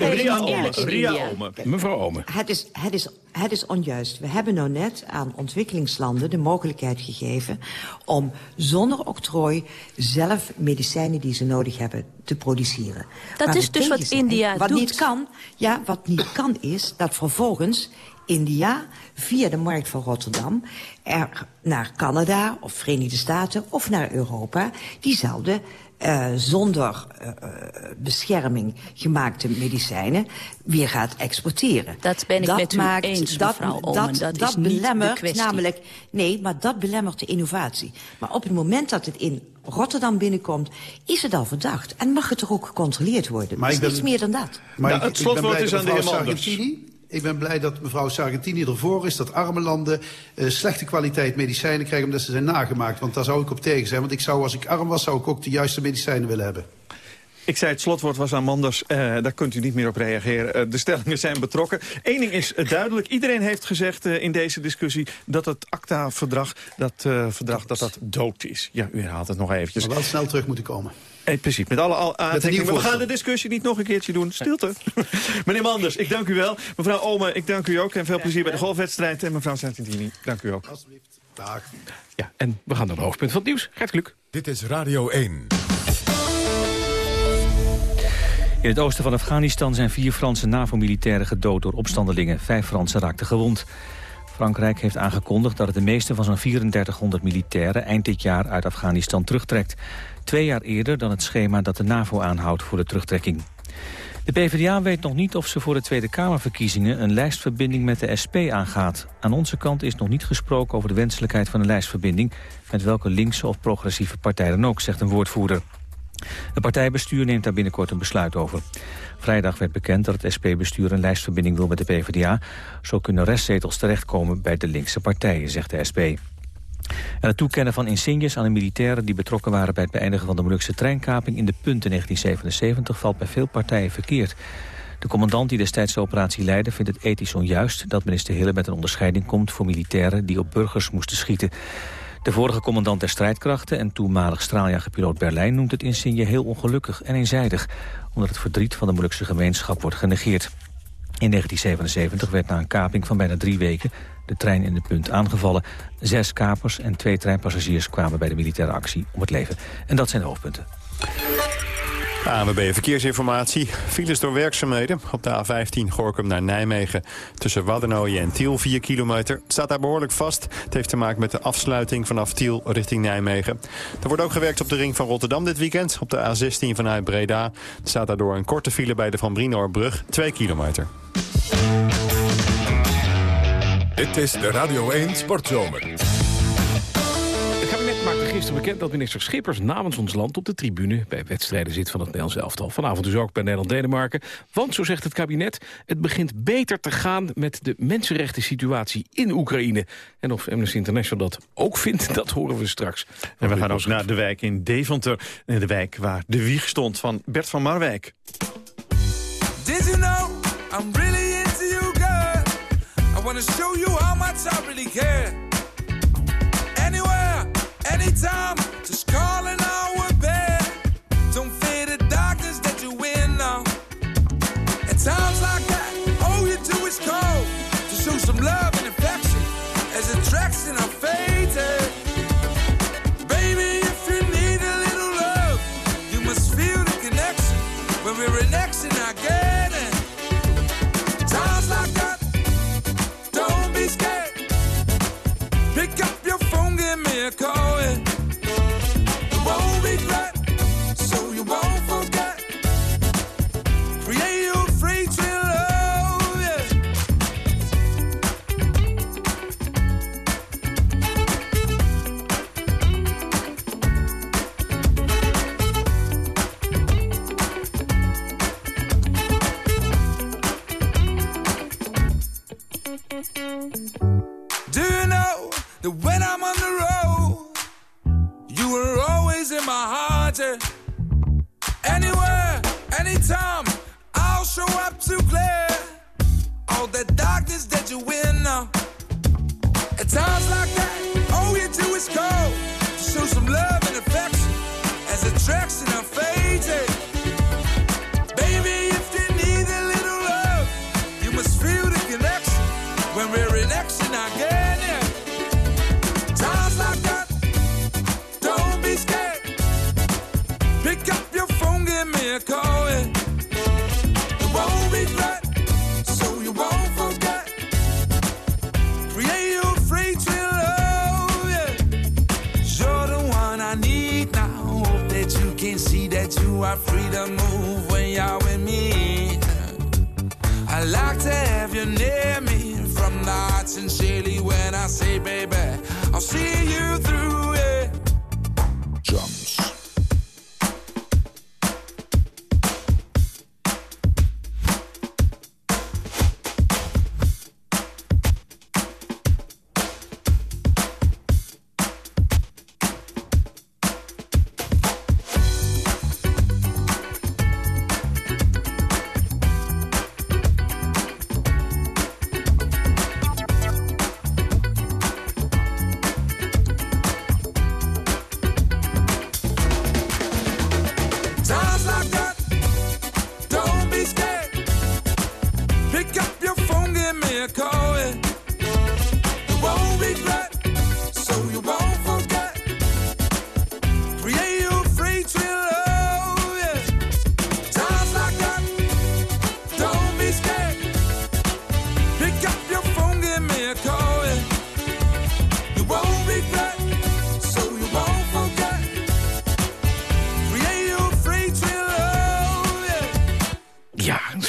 S3: Mevrouw Ome.
S14: Het is, het, is, het is onjuist. We hebben nou net aan ontwikkelingslanden de mogelijkheid gegeven... om zonder octrooi zelf medicijnen die ze nodig hebben te produceren.
S16: Dat maar is dus wat India
S14: wat
S16: doet.
S14: Niet kan, ja, wat niet kan is dat vervolgens India via de markt van Rotterdam... er naar Canada of Verenigde Staten of naar Europa... diezelfde uh, zonder uh, bescherming gemaakte medicijnen weer gaat exporteren.
S16: Dat ben ik
S14: dat
S16: met
S14: maakt,
S16: u eens,
S14: dat,
S16: mevrouw Omen.
S14: Dat,
S16: dat,
S14: dat
S16: is niet
S14: belemmert namelijk... Nee, maar dat belemmert de innovatie. Maar op het moment dat het in Rotterdam binnenkomt, is het al verdacht. En mag het er ook gecontroleerd worden. Maar is niets meer dan dat.
S15: Maar nou, het slotwoord is aan de heer Manders. Ik ben blij dat mevrouw Sargentini ervoor is dat arme landen uh, slechte kwaliteit medicijnen krijgen omdat ze zijn nagemaakt. Want daar zou ik op tegen zijn. Want ik zou, als ik arm was, zou ik ook de juiste medicijnen willen hebben.
S2: Ik zei het slotwoord was aan Manders, uh, daar kunt u niet meer op reageren. Uh, de stellingen zijn betrokken. Eén ding is uh, duidelijk, iedereen heeft gezegd in deze discussie... dat het ACTA-verdrag, dat verdrag, dat dat dood is. Ja, u herhaalt het nog eventjes.
S15: Maar wel snel terug moeten komen.
S2: Hey, precies, met alle al aantekeningen. We gaan de discussie niet nog een keertje doen. Stilte. (laughs) Meneer Manders, ik dank u wel. Mevrouw Ome, ik dank u ook. En veel plezier bij de golfwedstrijd. En mevrouw Santini, dank u ook.
S15: Alsjeblieft. Dag.
S3: Ja, en we gaan naar het hoofdpunt van het nieuws. Gert Kluk.
S1: Dit is Radio 1.
S4: In het oosten van Afghanistan zijn vier Franse NAVO-militairen gedood door opstandelingen. Vijf Fransen raakten gewond. Frankrijk heeft aangekondigd dat het de meeste van zijn 3400 militairen eind dit jaar uit Afghanistan terugtrekt. Twee jaar eerder dan het schema dat de NAVO aanhoudt voor de terugtrekking. De PvdA weet nog niet of ze voor de Tweede Kamerverkiezingen een lijstverbinding met de SP aangaat. Aan onze kant is nog niet gesproken over de wenselijkheid van een lijstverbinding, met welke linkse of progressieve partij dan ook, zegt een woordvoerder. Het partijbestuur neemt daar binnenkort een besluit over. Vrijdag werd bekend dat het SP-bestuur een lijstverbinding wil met de PvdA. Zo kunnen restzetels terechtkomen bij de linkse partijen, zegt de SP. En het toekennen van insignes aan de militairen die betrokken waren bij het beëindigen van de Molukse treinkaping in de punt in 1977 valt bij veel partijen verkeerd. De commandant die destijds de operatie leidde vindt het ethisch onjuist dat minister Hille met een onderscheiding komt voor militairen die op burgers moesten schieten. De vorige commandant der strijdkrachten en toenmalig straaljagerpiloot Berlijn noemt het insigne heel ongelukkig en eenzijdig, omdat het verdriet van de Molukse gemeenschap wordt genegeerd. In 1977 werd na een kaping van bijna drie weken de trein in de punt aangevallen. Zes kapers en twee treinpassagiers kwamen bij de militaire actie om het leven. En dat zijn de hoofdpunten.
S7: ANWB Verkeersinformatie. Files door werkzaamheden. Op de A15 Gorkum naar Nijmegen. Tussen Waddenooien en Tiel 4 kilometer. Het staat daar behoorlijk vast. Het heeft te maken met de afsluiting vanaf Tiel richting Nijmegen. Er wordt ook gewerkt op de ring van Rotterdam dit weekend. Op de A16 vanuit Breda. Er staat daardoor een korte file bij de Van Brinoorbrug. 2 kilometer.
S1: Dit is de Radio 1 Sportzomer
S3: gisteren bekend dat minister Schippers namens ons land op de tribune bij wedstrijden zit van het Nederlands elftal. Vanavond dus ook bij Nederland-Denemarken. Want, zo zegt het kabinet, het begint beter te gaan met de mensenrechten situatie in Oekraïne. En of Amnesty International dat ook vindt, (laughs) dat horen we straks.
S17: En we gaan ook naar de wijk in Deventer. In de wijk waar de wieg stond van Bert van Marwijk. Did you know I'm really into you, girl? I wanna show you how much I really care. anytime. Just calling out. Do you know that when I'm on the road, you were always in my heart? Yeah. Anywhere, anytime, I'll show up to clear all the darkness that you win now. At times like that, all you do is go to show some love and affection as attraction and. freedom move when you're with me. I like to have you near me from night sincerely when I say, baby, I'll see you through it.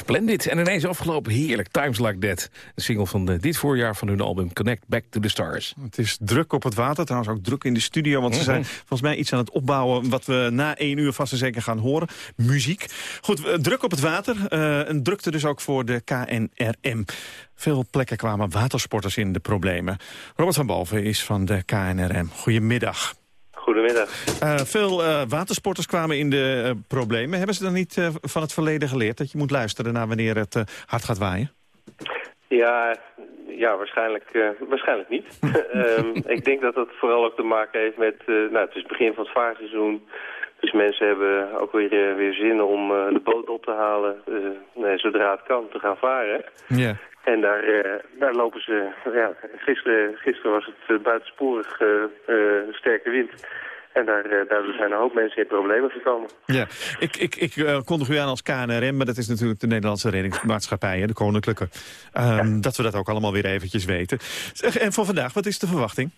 S3: En ineens afgelopen heerlijk, Times Like That. Een single van de, dit voorjaar van hun album Connect Back to the Stars.
S17: Het is druk op het water, trouwens ook druk in de studio. Want ze mhm. zijn volgens mij iets aan het opbouwen... wat we na één uur vast en zeker gaan horen. Muziek. Goed, eh, druk op het water. Uh, een drukte dus ook voor de KNRM. Veel plekken kwamen watersporters in de problemen. Robert van Boven is van de KNRM. Goedemiddag.
S18: Goedemiddag.
S17: Uh, veel uh, watersporters kwamen in de uh, problemen. Hebben ze dan niet van het verleden geleerd dat je moet luisteren naar wanneer het hard gaat waaien?
S18: Ja, ja waarschijnlijk, waarschijnlijk niet. um, (laughs) ik denk dat dat vooral ook te maken heeft met... nou, het is het begin van het vaarseizoen. Dus mensen hebben ook weer, weer zin om de boot op te halen... nee, zodra het kan, te gaan varen. Ja. En daar, eh, daar lopen ze... Ja, gisteren, gisteren was het uh, buitensporig uh, sterke wind. En daar, eh, daardoor zijn een hoop mensen in problemen gekomen.
S2: Ja, ik, ik, ik uh, kondig u aan als KNRM, maar dat is natuurlijk de Nederlandse reddingsmaatschappij, hè, de Koninklijke. Um, Dat we dat ook allemaal weer eventjes weten. Zeg, en voor vandaag, wat is de verwachting?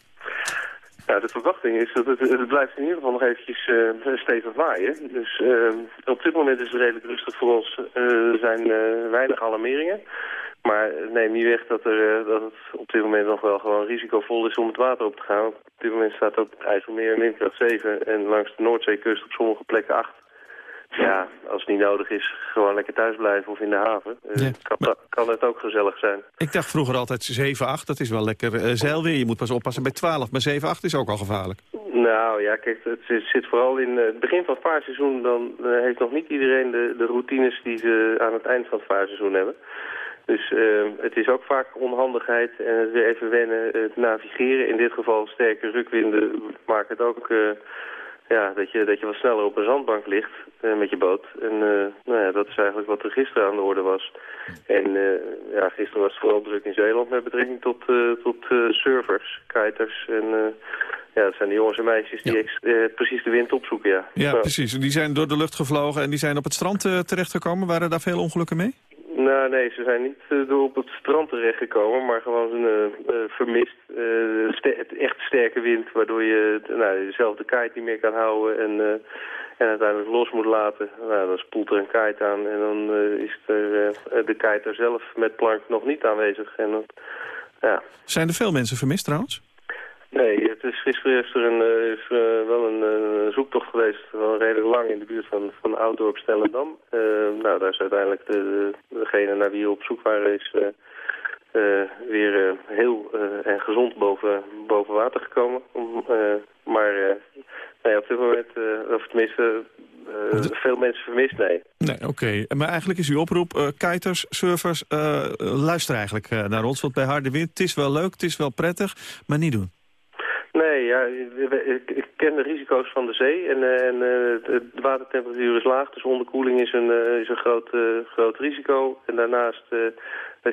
S18: Ja, de verwachting is dat het, blijft in ieder geval nog eventjes uh, stevig waaien. Dus uh, op dit moment is het redelijk rustig voor ons. er zijn weinig alarmeringen. Maar neem niet weg dat, er, dat het op dit moment nog wel gewoon risicovol is om het water op te gaan. Op dit moment staat ook het IJsselmeer windkracht 7 en langs de Noordzeekust op sommige plekken 8. Ja, als het niet nodig is, gewoon lekker thuis blijven of in de haven. Uh, kan, kan, het ook gezellig zijn.
S2: Ik dacht vroeger altijd 7, 8, dat is wel lekker uh, zeilweer. Je moet pas oppassen bij 12, maar 7, 8 is ook al gevaarlijk.
S18: Nou ja, kijk, het zit vooral in het begin van het vaarseizoen. Dan uh, heeft nog niet iedereen de, de routines die ze aan het eind van het vaarseizoen hebben. Dus uh, het is ook vaak onhandigheid en het weer even wennen, het navigeren. In dit geval sterke rukwinden maken het ook uh, ja, dat, je, dat je wat sneller op een zandbank ligt met je boot. En nou ja, dat is eigenlijk wat er gisteren aan de orde was. En ja, gisteren was het vooral druk in Zeeland met betrekking tot, tot surfers, kiters en... ja, dat zijn de jongens en meisjes die ja. precies de wind opzoeken, ja.
S2: Ja, precies. Die zijn door de lucht gevlogen en die zijn op het strand terechtgekomen. Waren daar veel ongelukken mee?
S18: Nou, nee, ze zijn niet uh, door op het strand terechtgekomen, maar gewoon uh, uh, vermist. St echt sterke wind, waardoor je nou, zelf de kite niet meer kan houden en, en uiteindelijk los moet laten. Nou, dan spoelt er een kite aan en dan is er, de kite er zelf met plank nog niet aanwezig. En, ja.
S2: Zijn er veel mensen vermist trouwens?
S18: Nee, het is gisteren is er een, is, uh, wel een uh, zoektocht geweest, wel redelijk lang in de buurt van, van Ouddorp Stellendam. nou, daar is uiteindelijk de, degene naar wie we op zoek waren is weer heel en gezond boven, boven water gekomen. maar nee, op dit moment, of tenminste, veel mensen vermist, nee.
S2: Nee, oké. Maar eigenlijk is uw oproep, kiters, surfers, luister eigenlijk naar ons. Want bij harde wind, het is wel leuk, het is wel prettig, maar niet doen.
S18: Nee, ja, ik, ik, ken de risico's van de zee en, uh, en uh, de watertemperatuur is laag, dus onderkoeling is een, uh, is een groot, groot risico. En daarnaast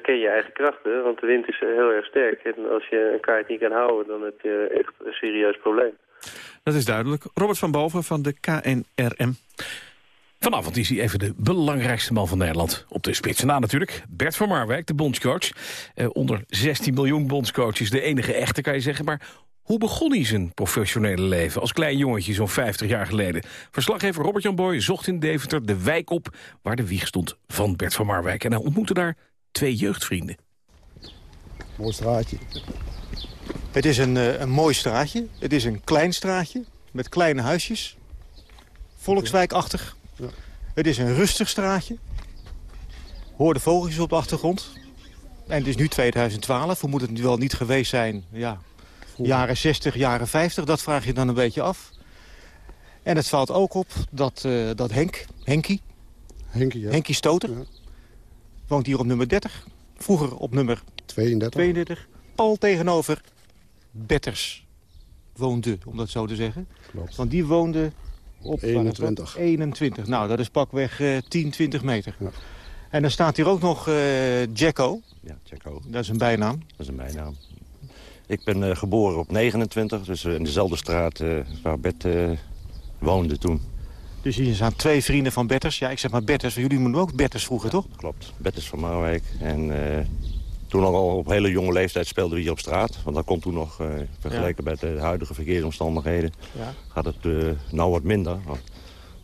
S18: ken je eigen krachten, want de wind is heel erg sterk. En als je een kaart niet kan houden, dan heb je echt een serieus probleem.
S2: Dat is duidelijk. Robert van Boven van de KNRM.
S3: Vanavond is hij even de belangrijkste man van Nederland. Op de spits. Na natuurlijk Bert van Marwijk, de bondscoach. Eh, onder 16 miljoen bondscoaches, de enige echte kan je zeggen. Maar hoe begon hij zijn professionele leven als klein jongetje zo'n 50 jaar geleden? Verslaggever Robert-Jan Boy zocht in Deventer de wijk op... waar de wieg stond van Bert van Marwijk. En hij ontmoette daar twee jeugdvrienden.
S19: Mooi straatje. Het is een, een mooi straatje. Het is een klein straatje met kleine huisjes. Volkswijkachtig. Ja. Het is een rustig straatje. Hoor de vogeltjes op de achtergrond. En het is nu 2012. Hoe moet het nu wel niet geweest zijn? Ja, Jaren 60, jaren 50, dat vraag je dan een beetje af. En het valt ook op dat, uh, dat Henk, Henkie,
S20: Henkie, ja.
S19: Henkie Stoter, ja. woont hier op nummer 30. Vroeger op nummer
S20: 32.
S19: 32. Pal tegenover Betters woonde, om dat zo te zeggen.
S20: Klopt.
S19: Want die woonde op
S20: 21.
S19: 21. Nou, dat is pakweg uh, 10, 20 meter. Ja. En dan staat hier ook nog uh, Jacko.
S21: Ja, Jacko.
S19: Dat is een bijnaam.
S21: Dat is een bijnaam. Ik ben uh, geboren op 29, dus in dezelfde straat uh, waar Bert uh, woonde toen.
S19: Dus hier zijn twee vrienden van Betters. Ja, ik zeg maar Betters. Jullie moeten ook Betters vroeger,
S21: ja,
S19: toch?
S21: Klopt. Betters van Marwijk. En toen al op hele jonge leeftijd speelden we hier op straat. Want dat kon toen nog, vergeleken ja. met de huidige verkeersomstandigheden, ja. gaat het nou wat minder. Want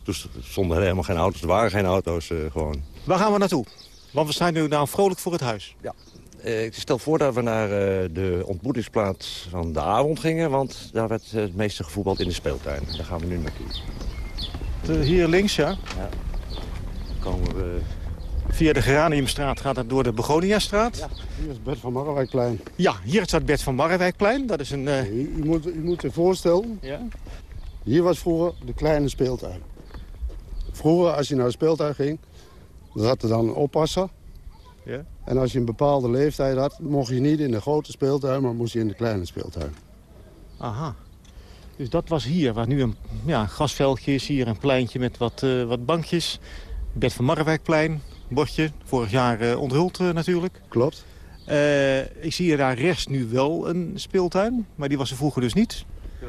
S21: toen stonden er helemaal geen auto's. Er waren geen auto's gewoon.
S19: Waar gaan we naartoe? Want we zijn nu nou vrolijk voor het huis.
S21: Ja, uh, ik stel voor dat we naar uh, de ontmoetingsplaats van de avond gingen... want daar werd het meeste gevoetbald in de speeltuin. Daar gaan we nu naartoe.
S19: De, hier links, ja?
S21: Ja. Dan komen we...
S19: Via de Geraniumstraat gaat het door de Begoniastraat.
S20: Ja, hier is Bert van Marrewijkplein.
S19: Ja, hier staat Bert van Marrewijkplein. Dat is een...
S20: U, u, moet, u moet je voorstellen...
S19: Ja?
S20: Hier was vroeger de kleine speeltuin. Vroeger, als je naar de speeltuin ging... zat er dan een oppasser...
S19: Ja?
S20: En als je een bepaalde leeftijd had, mocht je niet in de grote speeltuin, maar moest je in de kleine speeltuin.
S19: Aha. Dus dat was hier, waar nu een ja, gasveldje is. Hier een pleintje met wat, uh, wat bankjes. Bert van Marrewijkplein, bordje. Vorig jaar uh, onthuld uh, natuurlijk.
S20: Klopt.
S19: ik zie hier daar rechts nu wel een speeltuin, maar die was er vroeger dus niet.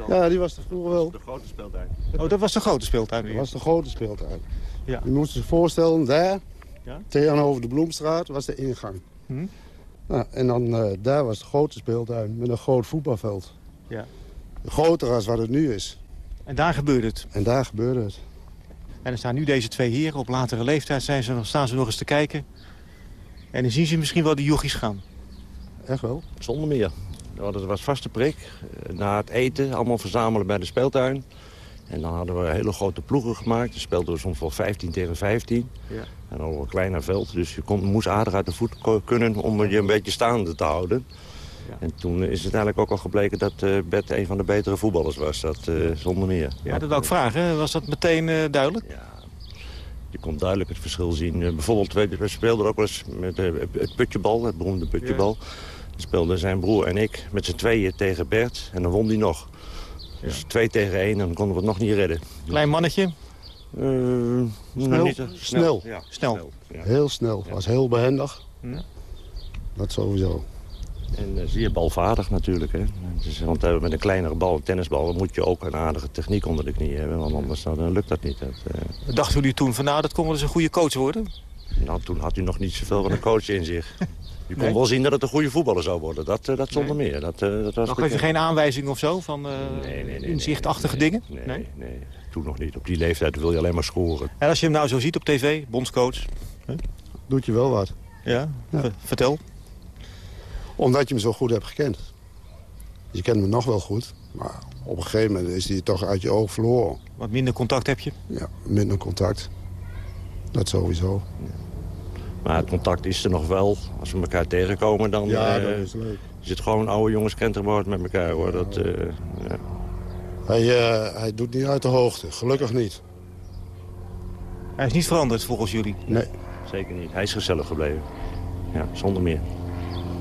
S20: Ja, die was er vroeger wel.
S21: De grote speeltuin.
S19: Oh, dat was de grote speeltuin
S20: Dat was de grote speeltuin.
S19: Ja.
S20: Je moet zich voorstellen, daar,
S19: Ja.
S20: tegenover de Bloemstraat, was de ingang.
S19: Hm?
S20: Nou, en dan eh, daar was de grote speeltuin met een groot voetbalveld.
S19: Ja.
S20: Groter als wat het nu is.
S19: En daar gebeurde het.
S20: En daar gebeurde het.
S19: En er staan nu deze twee heren. Op latere leeftijd zijn ze, nog- staan ze nog eens te kijken. En dan zien ze misschien wel die jochies gaan.
S20: Echt wel?
S21: Zonder meer. Nou, dat was vaste prik. Eh, Na het eten allemaal verzamelen bij de speeltuin. En dan hadden we hele grote ploegen gemaakt. Dan speelden we soms wel 15 tegen 15.
S19: Ja.
S21: En dan een kleiner veld. Dus je kon, moest aardig uit de voet kunnen om je een beetje staande te houden. En toen is het eigenlijk ook al gebleken dat eh Bert een van de betere voetballers was. Dat eh, zonder meer.
S19: Ja, dat ik vragen. Was dat meteen eh, duidelijk?
S21: Je kon duidelijk het verschil zien. Bijvoorbeeld, we speelden ook wel eens met het putjebal, het beroemde putjebal. Dan speelden zijn broer en ik met z'n tweeën tegen Bert en dan won hij nog. Dus twee tegen één en dan konden we het nog niet redden.
S19: Klein mannetje.
S21: Eh,
S20: Snel.
S21: niet,
S20: snel.
S21: Ja,
S19: Snel.
S21: ja.
S20: Heel snel. Was heel behendig.
S19: Ja.
S20: Dat sowieso.
S21: En eh, zeer balvaardig natuurlijk. Hè. Dus, want eh, met een kleinere bal, een tennisbal, moet je ook een aardige techniek onder de knie hebben. Want anders dan, dan lukt dat niet. Dat, eh,
S19: Dachten jullie toen van nou, dat kon wel eens een goede coach worden?
S21: nou, toen had u nog niet zoveel van een coach in zich. (laughs) Je kon
S19: Nee?
S21: wel zien dat het een goede voetballer zou worden. Dat, eh, dat zonder meer. Dat, eh, dat was
S19: Nog even
S21: bekend.
S19: geen aanwijzing of zo van eh,
S21: Nee, nee, nee,
S19: inzichtachtige dingen?
S21: Nee, nee, nee, toen nog niet. Op die leeftijd wil je alleen maar scoren.
S19: En als je hem nou zo ziet op tv, bondscoach. hè?
S20: Doet je wel wat.
S19: Ja, ver- vertel.
S20: Omdat je hem zo goed hebt gekend. Je kent hem nog wel goed. Maar op een gegeven moment is hij toch uit je oog verloren.
S19: Wat minder contact heb je?
S20: Ja, minder contact. Dat sowieso.
S21: Maar het contact is er nog wel. Als we elkaar tegenkomen, dan
S20: Ja,
S21: eh,
S20: dat is leuk.
S21: zit gewoon oude jongens kenterwoord met elkaar. hoor. Dat, eh, ja.
S20: Hij, eh, hij doet niet uit de hoogte. Gelukkig niet.
S19: Hij is niet veranderd volgens jullie?
S20: Nee.
S21: Zeker niet. Hij is gezellig gebleven. Ja, zonder meer.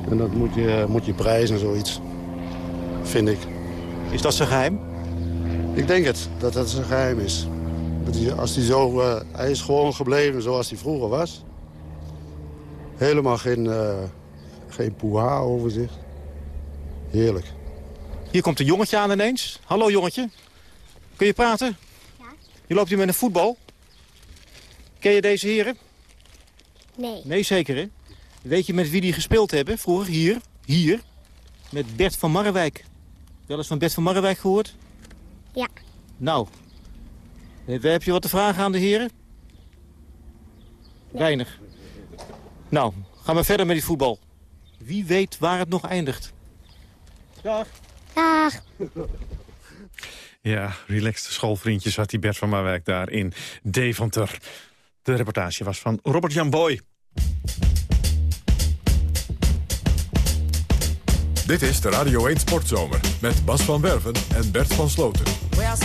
S20: En dat moet je, moet je prijzen, zoiets. Vind ik.
S19: Is dat zijn geheim?
S20: Ik denk het, dat dat zijn geheim is. Dat hij, als hij, zo, eh, hij is gewoon gebleven zoals hij vroeger was. Helemaal geen, eh geen poeha over zich. Heerlijk.
S19: Hier komt een jongetje aan ineens. Hallo jongetje. Kun je praten? Ja. Je loopt hier met een voetbal. Ken je deze heren?
S22: Nee.
S19: Nee, zeker hè? Weet je met wie die gespeeld hebben vroeger? Hier. Hier. Met Bert van Marrewijk. Wel eens van Bert van Marrewijk gehoord?
S22: Ja.
S19: Nou. Heb je wat te vragen aan de heren? Weinig. Nou, gaan we verder met die voetbal. Wie weet waar het nog eindigt. Dag.
S22: Dag.
S2: Ja, relaxed schoolvriendjes had die Bert van Marwijk daar in Deventer. De reportage was van Robert Jan Boy.
S1: Dit is de Radio 1 Sportzomer met Bas van Werven en Bert van Sloten.
S23: Well,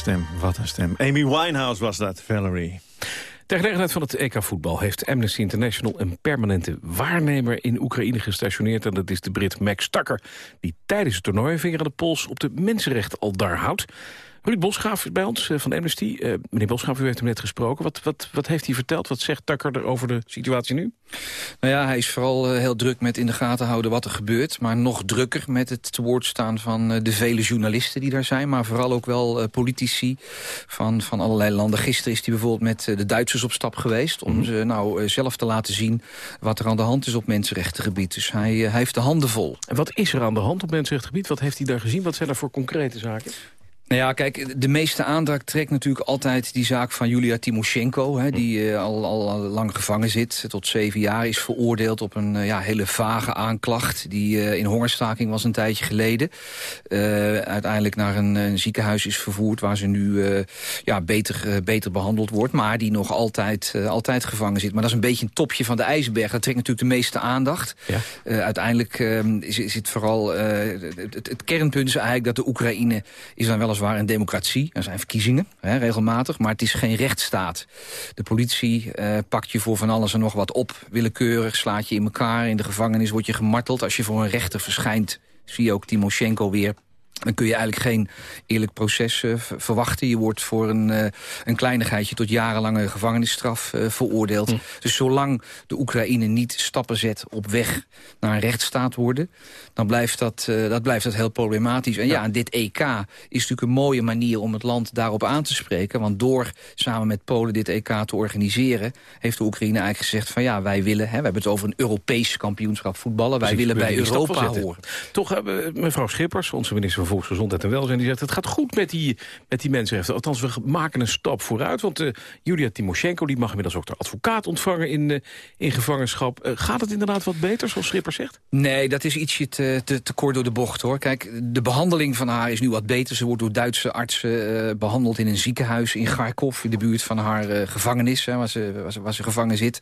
S2: stem, wat een stem. Amy Winehouse was dat, Valerie.
S3: Ter van het EK voetbal heeft Amnesty International een permanente waarnemer in Oekraïne gestationeerd. En dat is de Brit Max Tucker, die tijdens het toernooi een vinger aan de pols op de mensenrechten al daar houdt. Ruud Bosgraaf is bij ons eh, van Amnesty. Eh, meneer Bosgraaf, u heeft hem net gesproken. Wat, wat, wat heeft hij verteld? Wat zegt Tucker er over de situatie nu?
S11: Nou ja, hij is vooral eh, heel druk met in de gaten houden wat er gebeurt. Maar nog drukker met het te woord staan van de vele journalisten die daar zijn. Maar vooral ook wel politici van, van allerlei landen. Gisteren is hij bijvoorbeeld met de Duitsers op stap geweest... om ze nou zelf te laten zien wat er aan de hand is op mensenrechtengebied. Dus hij, hij heeft de handen vol.
S3: En wat is er aan de hand op mensenrechtengebied? Wat heeft hij daar gezien? Wat zijn er voor concrete zaken?
S11: Nou ja, kijk, de meeste aandacht trekt natuurlijk altijd die zaak van Julia Timoshenko... Hè, die eh, al, al lang gevangen zit, tot zeven jaar, is veroordeeld op een eh, ja, hele vage aanklacht... die eh, in hongerstaking was een tijdje geleden. Uiteindelijk naar een, een ziekenhuis is vervoerd... waar ze nu ja, beter, beter behandeld wordt, maar die nog altijd, altijd gevangen zit. Maar dat is een beetje een topje van de ijsberg. Dat trekt natuurlijk de meeste aandacht. Eh, uiteindelijk ehm, is, is het vooral... het, het- kernpunt is eigenlijk dat de Oekraïne... is dan weliswaar een democratie. Er zijn verkiezingen, hè, regelmatig. Maar het is geen rechtsstaat. De politie eh, pakt je voor van alles en nog wat op. Willekeurig slaat je in elkaar. In de gevangenis word je gemarteld. Als je voor een rechter verschijnt, zie je ook Timoshenko weer... Dan kun je eigenlijk geen eerlijk proces eh, verwachten. Je wordt voor een, eh, een kleinigheidje tot jarenlange gevangenisstraf eh, veroordeeld. Dus zolang de Oekraïne niet stappen zet op weg naar een rechtsstaat worden... dan blijft dat, eh, dat, blijft dat heel problematisch. En ja, en dit EK is natuurlijk een mooie manier om het land daarop aan te spreken. Want door samen met Polen dit EK te organiseren... heeft de Oekraïne eigenlijk gezegd van ja, wij willen... Hè, we hebben het over een Europees kampioenschap voetballen. Wij willen bij Europa horen.
S3: Toch, eh, mevrouw Schippers, onze minister van Volksgezondheid en Welzijn... die zegt het gaat goed met die, met die mensenrechten. Althans, we maken een stap vooruit. Want eh, Julia Timoshenko die mag inmiddels ook de advocaat ontvangen in, eh, in gevangenschap. Eh, gaat het inderdaad wat beter, zoals Schippers zegt?
S11: Nee, dat is ietsje te, te, te kort door de bocht, hoor. Kijk, de behandeling van haar is nu wat beter. Ze wordt door Duitse artsen eh, behandeld in een ziekenhuis in Kharkov... in de buurt van haar eh, gevangenis, hè, waar, ze, waar, ze, ze gevangen zit.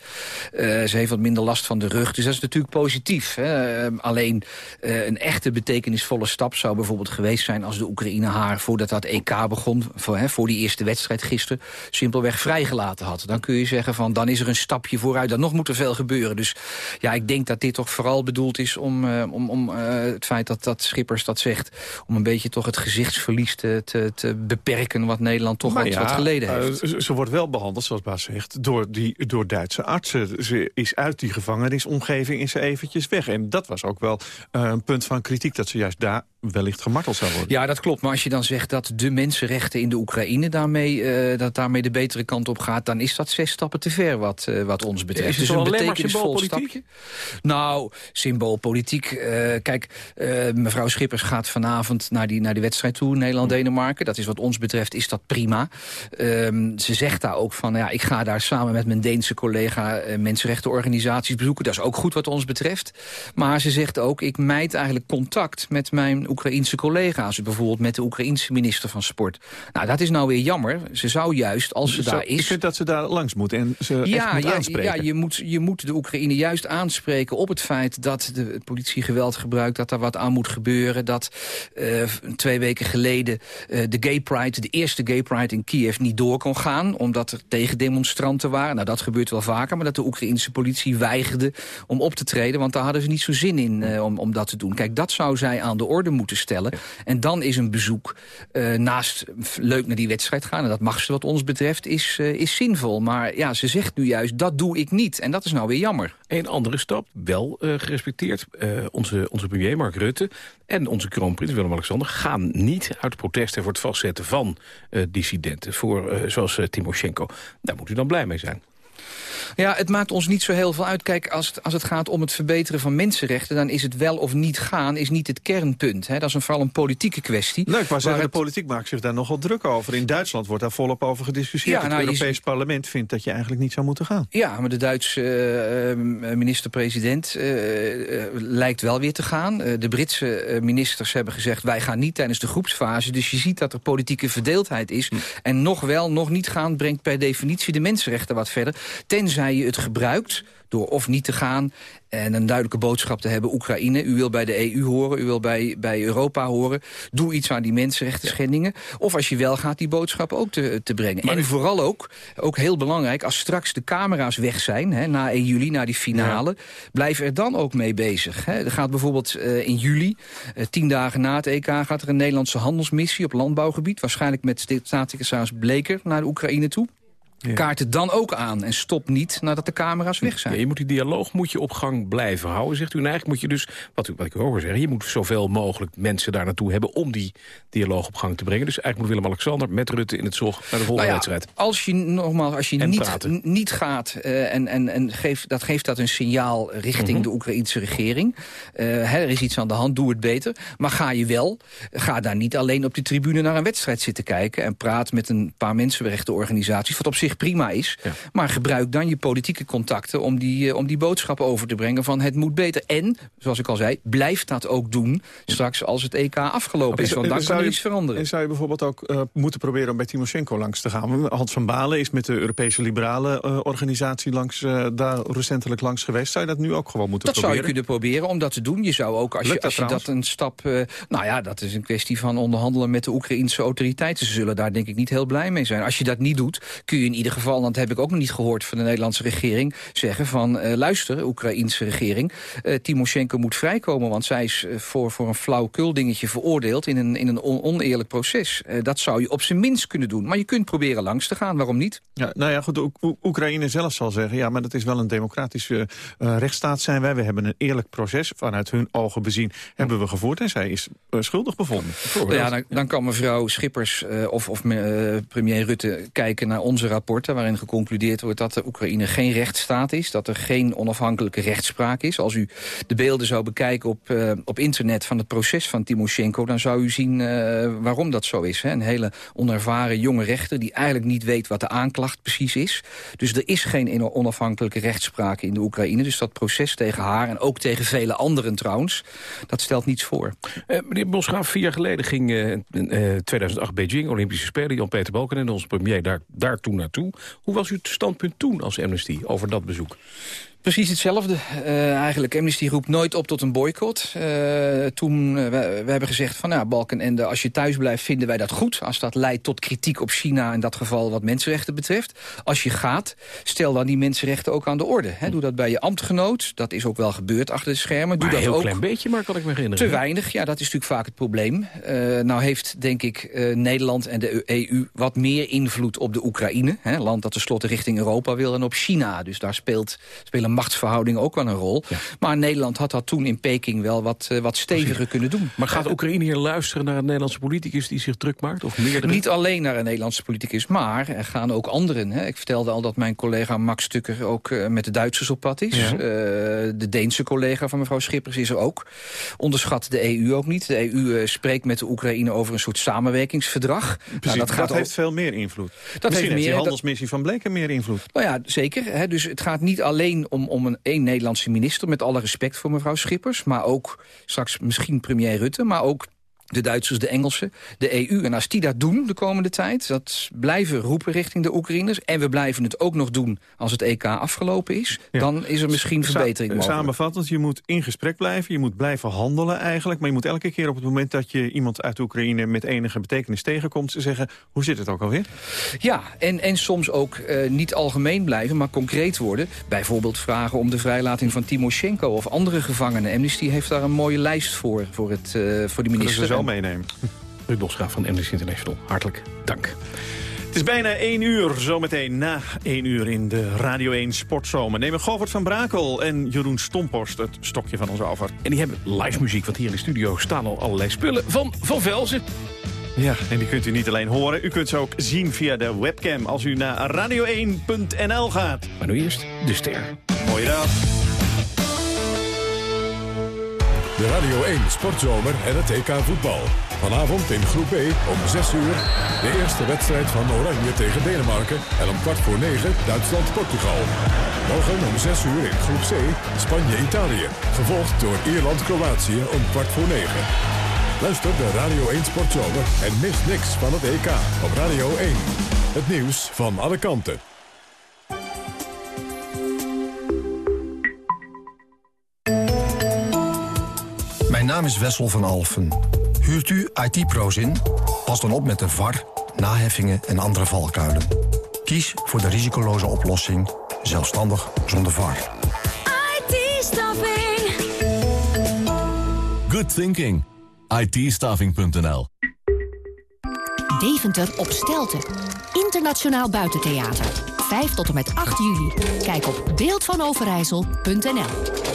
S11: Eh, ze heeft wat minder last van de rug, dus dat is natuurlijk positief. Hè. Eh, alleen een echte betekenisvolle stap zou bijvoorbeeld geweest zijn... als de Oekraïne haar, voordat dat EK begon... voor, hè, voor die eerste wedstrijd gisteren, simpelweg vrijgelaten had. Dan kun je zeggen van, dan is er een stapje vooruit. Dan nog moet er veel gebeuren. Dus ja, ik denk dat dit toch vooral bedoeld is om, eh, om, om eh, het feit dat, dat Schippers dat zegt... om een beetje toch het gezichtsverlies te, te, te beperken... wat Nederland toch wat,
S2: ja,
S11: wat geleden
S2: eh,
S11: heeft.
S2: ze- ze wordt wel behandeld, zoals Bas zegt, door, die, door Duitse artsen. Ze is uit die gevangenisomgeving is ze eventjes weg. En dat was ook wel eh, een punt van kritiek... dat ze juist daar wellicht gemarteld zou worden.
S11: Ja, dat klopt. Maar als je dan zegt dat de mensenrechten in de Oekraïne... daarmee, eh, dat daarmee de betere kant op gaat... dan is dat zes stappen te ver wat, eh, wat ons betreft.
S3: Is het
S11: dus
S3: wel
S11: een
S3: alleen maar
S11: betekenisvol
S3: symboolpolitiek?
S11: stapje. Nou, symboolpolitiek. eh, kijk, eh, mevrouw Schippers gaat vanavond naar die, naar die wedstrijd toe... Nederland-Denemarken. Dat is wat ons betreft, is dat prima. Ehm, ze zegt daar ook van... Ja, ik ga daar samen met mijn Deense collega... mensenrechtenorganisaties bezoeken. Dat is ook goed wat ons betreft. Maar ze zegt ook, ik mijd eigenlijk contact met mijn zijn Oekraïense collega's. Bijvoorbeeld met de Oekraïense minister van Sport. Nou, dat is nou weer jammer. Ze zou juist, als ze
S2: Zo,
S11: daar is...
S2: Ik vind dat ze daar langs moet en ze echt
S11: Ja,
S2: moet
S11: ja,
S2: aanspreken.
S11: ja je, moet, je moet de Oekraïne juist aanspreken op het feit dat de politie geweld gebruikt, dat er wat aan moet gebeuren, dat eh, twee weken geleden eh, de Gay Pride, de eerste Gay Pride in Kiev niet door kon gaan, omdat er tegendemonstranten waren. Nou, dat gebeurt wel vaker, maar dat de Oekraïnse politie weigerde om op te treden, want daar hadden ze niet zo zin in eh, om, om dat te doen. Kijk, dat zou zij aan de orde moeten stellen. En dan is een bezoek eh, naast leuk naar die wedstrijd gaan, en dat mag ze wat ons betreft, is, eh, is zinvol. Maar ja, ze zegt nu juist, dat doe ik niet. En dat is nou weer jammer.
S3: Een andere stap, wel eh, gerespecteerd. Onze, onze premier Mark Rutte en onze kroonprins Willem-Alexander... gaan niet uit protest voor het vastzetten van dissidenten... Voor, zoals Timoshenko. Daar moet u dan blij mee zijn.
S11: Ja, het maakt ons niet zo heel veel uit. Kijk, als het, als het gaat om het verbeteren van mensenrechten... dan is het wel of niet gaan, is niet het kernpunt. Hè? Dat is een, vooral een politieke kwestie.
S2: Leuk, maar de politiek maakt zich daar nogal druk over. In Duitsland wordt daar volop over gediscussieerd.
S11: Ja,
S2: het
S11: nou,
S2: Europees parlement vindt dat je eigenlijk niet zou moeten gaan.
S11: Ja, maar de Duitse eh, minister-president eh, eh, lijkt wel weer te gaan. De Britse ministers hebben gezegd... wij gaan niet tijdens de groepsfase. Dus je ziet dat er politieke verdeeldheid is. En nog wel, nog niet gaan... brengt per definitie de mensenrechten wat verder. Tenzij je het gebruikt door of niet te gaan en een duidelijke boodschap te hebben. Oekraïne, u wil bij de EU horen, u wil bij, bij Europa horen. Doe iets aan die mensenrechten schendingen. Of als je wel gaat, die boodschap ook te, te brengen. en vooral ook, ook heel belangrijk, als straks de camera's weg zijn... Hè, na 1 juli, na die finale, blijf er dan ook mee bezig. Hè. Er gaat bijvoorbeeld eh, in juli, eh, tien dagen na het EK... gaat er een Nederlandse handelsmissie op landbouwgebied... waarschijnlijk met staatssecretaris Bleker naar de Oekraïne toe. Kaart het dan ook aan en stop niet nadat de camera's weg zijn.
S3: Ja, je moet die dialoog moet je op gang blijven houden, zegt u. En eigenlijk moet je dus, wat, u, wat ik hoor zeggen... je moet zoveel mogelijk mensen daar naartoe hebben... om die dialoog op gang te brengen. Dus eigenlijk moet Willem-Alexander met Rutte in het zog... naar de volgende
S11: Nou ja,
S3: wedstrijd.
S11: Als je nogmaals, als je niet, niet gaat eh, en, en, en geeft, dat geeft dat een signaal richting
S3: Mhm.
S11: de Oekraïnse regering. Eh, hè, er is iets aan de hand, doe het beter. Maar ga je wel, ga daar niet alleen op de tribune naar een wedstrijd zitten kijken en praat met een paar mensenrechtenorganisaties, wat op zich prima is. Maar gebruik dan je politieke contacten om die, eh, om die boodschap over te brengen van het moet beter. En, zoals ik al zei, blijf dat ook doen straks als het EK afgelopen is. Want dan kan er iets veranderen.
S2: En zou je bijvoorbeeld ook eh, moeten proberen om bij Timoshenko langs te gaan? Hans van Balen is met de Europese Liberale eh, Organisatie langs, daar recentelijk langs geweest. Zou je dat nu ook gewoon moeten
S11: Dat zou
S2: proberen?
S11: je kunnen proberen om dat te doen. Je zou ook, als je,
S2: Lukt dat
S11: als je dat een stap... nou ja, dat is een kwestie van onderhandelen met de Oekraïnse autoriteiten. Ze zullen daar denk ik niet heel blij mee zijn. Als je dat niet doet, kun je in ieder geval... want dat heb ik ook nog niet gehoord van de Nederlandse regering... zeggen van, eh, luister, Oekraïnse regering... eh, Timoshenko moet vrijkomen, want zij is eh, voor, voor een flauwekul dingetje veroordeeld... in een, in een on- oneerlijk proces. Dat zou je op zijn minst kunnen doen. Maar je kunt proberen langs te gaan, waarom niet?
S2: Ja, nou ja, goed, de Oek- Oekraïne zelf zal zeggen... ja, maar dat is wel een democratische rechtsstaat zijn wij. We hebben een eerlijk proces, vanuit hun ogen bezien, hebben we gevoerd. En zij is schuldig bevonden.
S11: Ja, dan, dan kan mevrouw Schippers of, of premier Rutte kijken naar onze rapporten... waarin geconcludeerd wordt dat de Oekraïne geen rechtsstaat is... dat er geen onafhankelijke rechtspraak is. Als u de beelden zou bekijken op, eh, op internet van het proces van Timoshenko... dan zou u zien eh, waarom dat zo is. Hè? Een hele onervaren jonge rechter die eigenlijk niet weet wat de aanklacht precies is. Dus er is geen onafhankelijke rechtspraak in de Oekraïne. Dus dat proces tegen haar en ook tegen vele anderen trouwens... dat stelt niets voor.
S3: Eh, meneer Bosgraaf, vier jaar geleden ging eh, 2008 Beijing, Olympische Spelen... Jan-Peter Balkenende, onze premier, daar, daar toen naartoe. Hoe was uw standpunt toen als Amnesty over dat bezoek?
S11: Precies hetzelfde. Eh, eigenlijk, Amnesty roept nooit op tot een boycott. Eh, toen, eh, we, we hebben gezegd van, ja, Balkenende, als je thuis blijft, vinden wij dat goed. Als dat leidt tot kritiek op China, in dat geval wat mensenrechten betreft. Als je gaat, stel dan die mensenrechten ook aan de orde. Hè. Doe dat bij je ambtgenoot. Dat is ook wel gebeurd achter de schermen. Doe
S3: Maar
S11: dat
S3: heel
S11: ook.
S3: klein beetje, maar kan ik me herinneren.
S11: Te weinig, ja, dat is natuurlijk vaak het probleem. Nou heeft, denk ik, Nederland en de EU wat meer invloed op de Oekraïne. Hè, land dat tenslotte richting Europa wil en op China. Dus daar speelt, spelen machtsverhoudingen ook wel een rol. Maar Nederland had dat toen in Peking wel wat, eh, wat steviger kunnen doen.
S3: Maar gaat Oekraïne hier luisteren naar een Nederlandse politicus die zich druk maakt? Of meerdere?
S11: Niet alleen naar een Nederlandse politicus, maar er gaan ook anderen. Hè. Ik vertelde al dat mijn collega Max Tukker ook eh, met de Duitsers op pad is.
S3: Ja.
S11: Eh, de Deense collega van mevrouw Schippers is er ook. Onderschat de EU ook niet. De EU eh, spreekt met de Oekraïne over een soort samenwerkingsverdrag.
S2: Precies,
S11: Nou,
S2: dat,
S11: gaat ook-
S2: heeft veel meer invloed.
S11: heeft
S2: Misschien heeft
S11: meer-
S2: die
S11: dat-
S2: handelsmissie van Bleken meer invloed.
S11: Nou ja, zeker. Hè. Dus het gaat niet alleen om, om een één Nederlandse minister... met alle respect voor mevrouw Schippers... maar ook straks misschien premier Rutte... maar ook de Duitsers, de Engelsen, de EU. En als die dat doen de komende tijd, dat blijven roepen richting de Oekraïners... en we blijven het ook nog doen als het EK afgelopen is... dan is er misschien verbetering mogelijk.
S2: Samenvattend, je moet in gesprek blijven, je moet blijven handelen eigenlijk... maar je moet elke keer op het moment dat je iemand uit Oekraïne... met enige betekenis tegenkomt, zeggen, hoe zit het ook alweer?
S11: Ja, en, en soms ook uh, niet algemeen blijven, maar concreet worden. Bijvoorbeeld vragen om de vrijlating van Timoshenko of andere gevangenen. Amnesty heeft daar een mooie lijst voor, voor, het, uh, voor de minister
S2: wel meenemen. (laughs)
S3: Ruud Bosgraaf van Amnesty International, hartelijk dank.
S2: Het is bijna 1 uur, zometeen na 1 uur in de Radio 1 Sportzomer. Nemen Govert van Brakel en Jeroen Stomporst het stokje van ons over.
S3: En die hebben live muziek, want hier in de studio staan al allerlei spullen van Van Velzen.
S2: Ja, en die kunt u niet alleen horen, u kunt ze ook zien via de webcam als u naar radio1.nl gaat.
S3: Maar nu eerst de ster.
S2: Mooie dag.
S1: De Radio 1 Sportzomer en het EK voetbal. Vanavond in groep B om 6 uur de eerste wedstrijd van Oranje tegen Denemarken. En om kwart voor 9 Duitsland-Portugal. Morgen om 6 uur in groep C Spanje-Italië. Gevolgd door Ierland-Kroatië om kwart voor 9. Luister de Radio 1 Sportzomer en mis niks van het EK op Radio 1. Het nieuws van alle kanten.
S24: Naam is Wessel van Alfen. Huurt u IT-pro's in? Pas dan op met de VAR, naheffingen en andere valkuilen. Kies voor de risicoloze oplossing, zelfstandig zonder VAR.
S25: IT-staffing.
S26: Good thinking. IT-staffing.nl
S25: Deventer op Stelten. Internationaal Buitentheater. 5 tot en met 8 juli. Kijk op beeldvanoverijssel.nl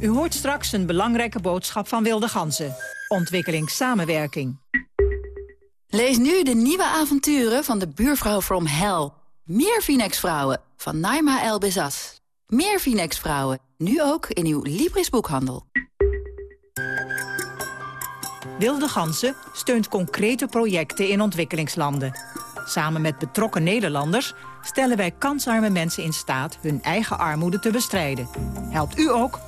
S10: U hoort straks een belangrijke boodschap van Wilde Ganzen. Ontwikkelingssamenwerking.
S27: Lees nu de nieuwe avonturen van de buurvrouw from hell. Meer Phoenix-vrouwen van Naima El Bezas. Meer Phoenix-vrouwen, nu ook in uw Libris-boekhandel.
S10: Wilde Ganzen steunt concrete projecten in ontwikkelingslanden. Samen met betrokken Nederlanders stellen wij kansarme mensen in staat... hun eigen armoede te bestrijden. Helpt u ook?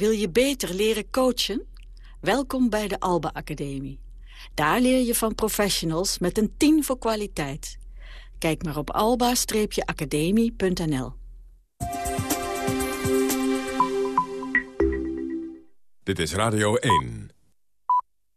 S27: Wil je beter leren coachen? Welkom bij de Alba Academie. Daar leer je van professionals met een 10 voor kwaliteit. Kijk maar op alba-academie.nl.
S1: Dit is Radio 1.